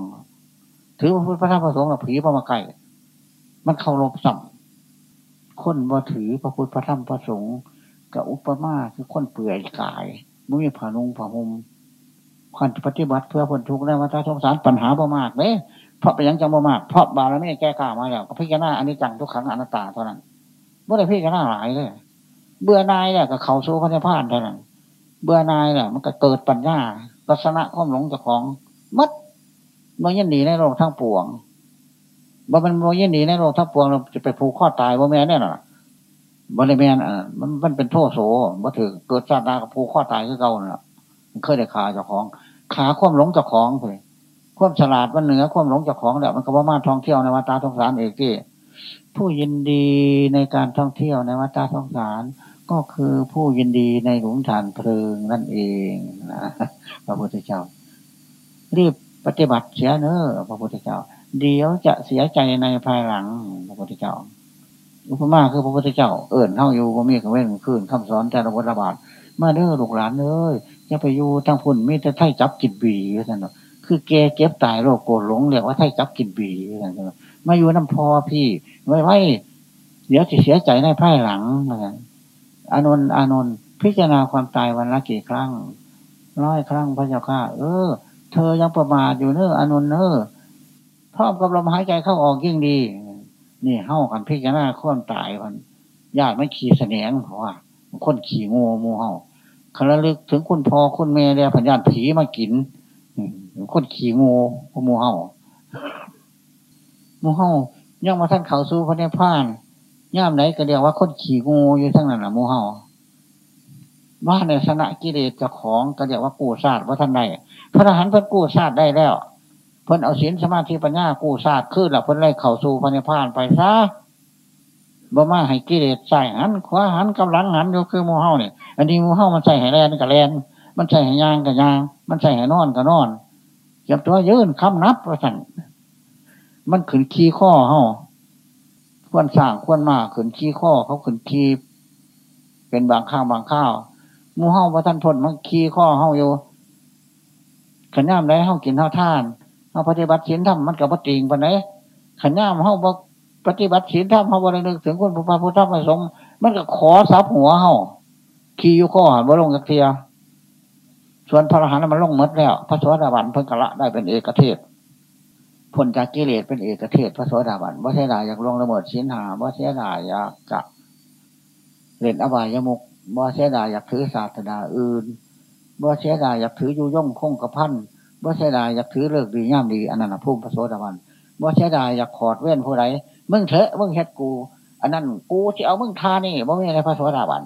ถือพระพุทธพระธรรมพระสงฆ์แล้วผีมามาไก่มันเข้ารบสัมคนบ่ถือพระพุทธพระธรรมพระสงฆ์กับอุปมาคือคนเปื่อยกายไม่มีผ่านุงผ่าหุมขันปฏิบัติเพื่อผลทุกข์และวัฏสงสารปัญหาบ่มากเลยเพราะเป็นยังจังบ่มากเพราะบาลไม่แก้กล้ามาแล้วพิจารณาอันนี้จังทุกขังอนัตตาเท่านั้นเมื่อไรพิจารณาหลายเลยเบื่อนายเนี่ยกับเขาสู้พระนิพพานเท่านั้น เบื่อนายเนี่ยมันก็เกิดปัญญาลักษณะข้อมหลงจากของมัดมันยันหนีในโลกทั้งปวงว่ามันมันยันหนีในโลกทั้งปวงเราจะไปผูกข้อตายว่าแม่แน่นอนบริเวณอะมันมันเป็นโทษโสว่าถือเกิดชาตินากับผูกข้อตายคือเก่าน่ะมันเคยได้ขาเจ้าของขาควมหลงเจ้าของเลยควมฉลาดมันเหนือควมหลงเจ้าของเนี่ยมันก็ว่ามาท่องเที่ยวในวัฏสงสารเอกที่ผู้ยินดีในการท่องเที่ยวในวัฏสงสาร ก็คือผู้ยินดีในหลุมฐานเพลิงนั่นเองนะพระพุทธเจ้า รีบปฏิบัติเสียเนอพระพุทธเจ้า เดี๋ยวจะเสียใจในภายหลังพระพุทธเจ้าอุปมาคือพระพุทธเจ้าเอิ่นเท่าอยู่ว่ามีกับเว้นขึ้นคำสอนแต่ละวัฏบาทมาเด้อลูกหลานเลยจะไปอยู่ทั้งพุ่นมีแต่ไถ่จับกินบีท่านคือแกเก็บตายโรคโกรธหลงเรียกว่าไถ่จับกินบีท่านมาอยู่น้ำพอพี่ไว้ไว้เดี๋ยวจะเสียใจในภายหลังนะ อานนท์อานนท์พิจารณาความตายวันละกี่ครั้งร้อยครั้งพระเจ้าค่ะเออ เธอยังประมาทอยู่เนอะอานนท์เนอะพร้อมกับลมหายใจเข้าออกยิ่งดี นี่เฮ้ากันพิจารณาความตายมันญาติไม่ขี่เสนียงเพราะว่าคนขี่งูมูเฮาคณะลึกถึงคุณพ่อคุณแม่เนี่ยพันญาติผีมากินคนขี่งูมูเฮามูเฮาย่องมาท่านเขาสู้พระเนพาน ย่ามไหนก็เรียกว่าคนขี่งูอยู่ทั้งนั้นแหละมูเฮาว่าในสนะกิเลสจะของก็เรียกว่ากู้ศาสตร์ว่าท่านใดพระทหารเพิ่นกู้ศาสตร์ได้แล้ว เพิ่นเอาศีลสมาธิปัญญากู้ศาสตร์ขึ้นแล้วเพิ่นไล่เข่าสู่พระนิพพานไปซะบ่มาให้กิเลสใส่หันขวาหันกำลังหันอยู่คือมูเฮาเนี่ยอันนี้มูเฮามันใส่ให้แลนกับแลนมันใส่ให้ยางกับยาง มันใส่ให้นอนกับนอนเก็บตัวยืนคำนับว่าสั่นมันขืนขี้ข้อเฮา ควรสร้างควรมากขืนขี้ข้อเขาขืนขี้เป็นบางข้างบางข้าวมูเฮ้าพระท่านทนมันขี้ข้อเฮ้าอยู่ขันย่ามได้เฮ้ากินเฮ้าท่านเฮ้าปฏิบัติศีลธรรมมันกับปฏิงปนไหนขันย่ามเฮ้าปฏิบัติศีลธรรมเฮ้าบรินึกถึงคุณพระพุทธธรรมสงฆ์มันก็ขอซับหัวเฮ้าขี้อยู่ข้อบ่ลงกับเทียส่วนพระอรหันต์มันลงมดแล้ว พระสวัสดิวันเพิ่งกะละได้เป็นเอกเทศ พ้นจากกิเลสเป็นเอกเทศพระสวัสดิวันว่าเสียดายอยากลงละเมิดชิ้นหาว่าเสียดายอยากจะเล่นอบายมุกว่าเสียดายอยากถือศาสนาอื่นว่าเสียดายอยากถือยุย่งคงกระพันว่าเสียดายอยากถือเลิกดีย่ามดีอันนั้นพุ่มพระสวัสดิวันว่าเสียดายอยากขอดเว้นผู้ใดมึงเถอะมึงเฮ็ดกูอันนั้นกูจะเอามึงทานี่ว่าไม่อะไรพระสวัสดิวัน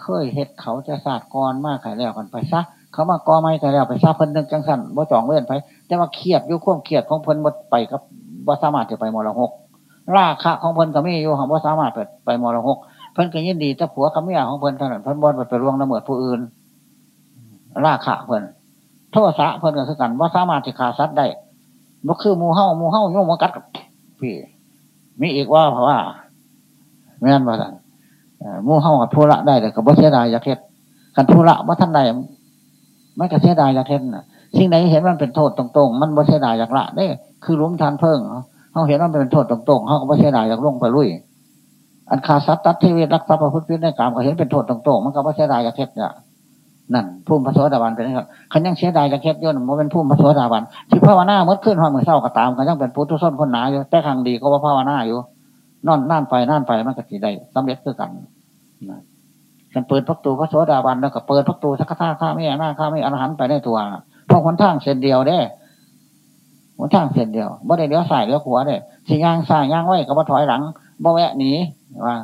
เคยเฮ็ดเขาจะศาสตร์กรมากไข่แล้วกันไปซะเขามากอไม่ไข่แล้วไปซาเพิ่นนึงจังสันว่าจองเว้นไป แต่ว่าเครียดยุ่ข่มเครียดของเพิ่นหมดไปกับว่าสามารถจะไปมรหกราคะของเพิ่นก็ไม่อยู่ของว่าสามารถไปไปมรหกเพิ่นก็ยินดีแต่ผัวกับเมียของเพิ่นเท่านั้นเพิ่นบ่ไปไปร่วงละเมิดผู้อื่น ราคะเพิ่นโทษสะเพิ่นก็คือกันว่าสามารถจะขาสัตว์ได้บ่คือมูเห่ามูเห่าโยงมากัดพี่มีอีกว่าเพราะว่าไม่งั้นว่าสั่นมูเห่ากับทุระได้แต่กับบ่เสียดายยาเฮ็ดกันทุระว่าท่านใดไม่ก็เสียดายยาเฮ็ดน่ะ สิ่งไหนเห็นมันเป็นโทษตรงๆ มันบ่เสียดายอยากละได้คือลุ้มทานเพิ่งเขาเห็นว่ามันเป็นโทษตรงๆเขาก็บ่เสียดายอยากลงไปลุยอันคาสัตตัดเทวีรักทรัพย์ประพฤติในกามก็เห็นเป็นโทษตรงๆมันก็บ่เสียดายอยากเฮ็ดเนี่ยนั่นพุ่มพระโสดาบันเป็นครับขันยังเสียดายอยากเฮ็ดย่นมันเป็นพุ่มพระโสดาบันที่ภาวนาเมื่อขึ้นห้องมือเศร้าก็ตามกันยังเป็นพุทธส้นคนหนาอยู่แต่ครั้งดีก็ว่าภาวนาอยู่นอนนั่นไปนั่นไปมันก็สิได้สำเร็จคือกันกันเปิดพักตูพระโสดาบันแล้วก็เปิดพักตูสักข้าข้าไม่หน้าข้าไม่อรหันไปได้ตัว ราะคนทางเส้นเดียวได้คนทางเส้นเดียวบ่ได้เลี้ยวซ้ายเลี้ยวขวาได้สิย่างซ้ายย่างไว้ก็บ่ถอยหลังบ่แวะหนีว่า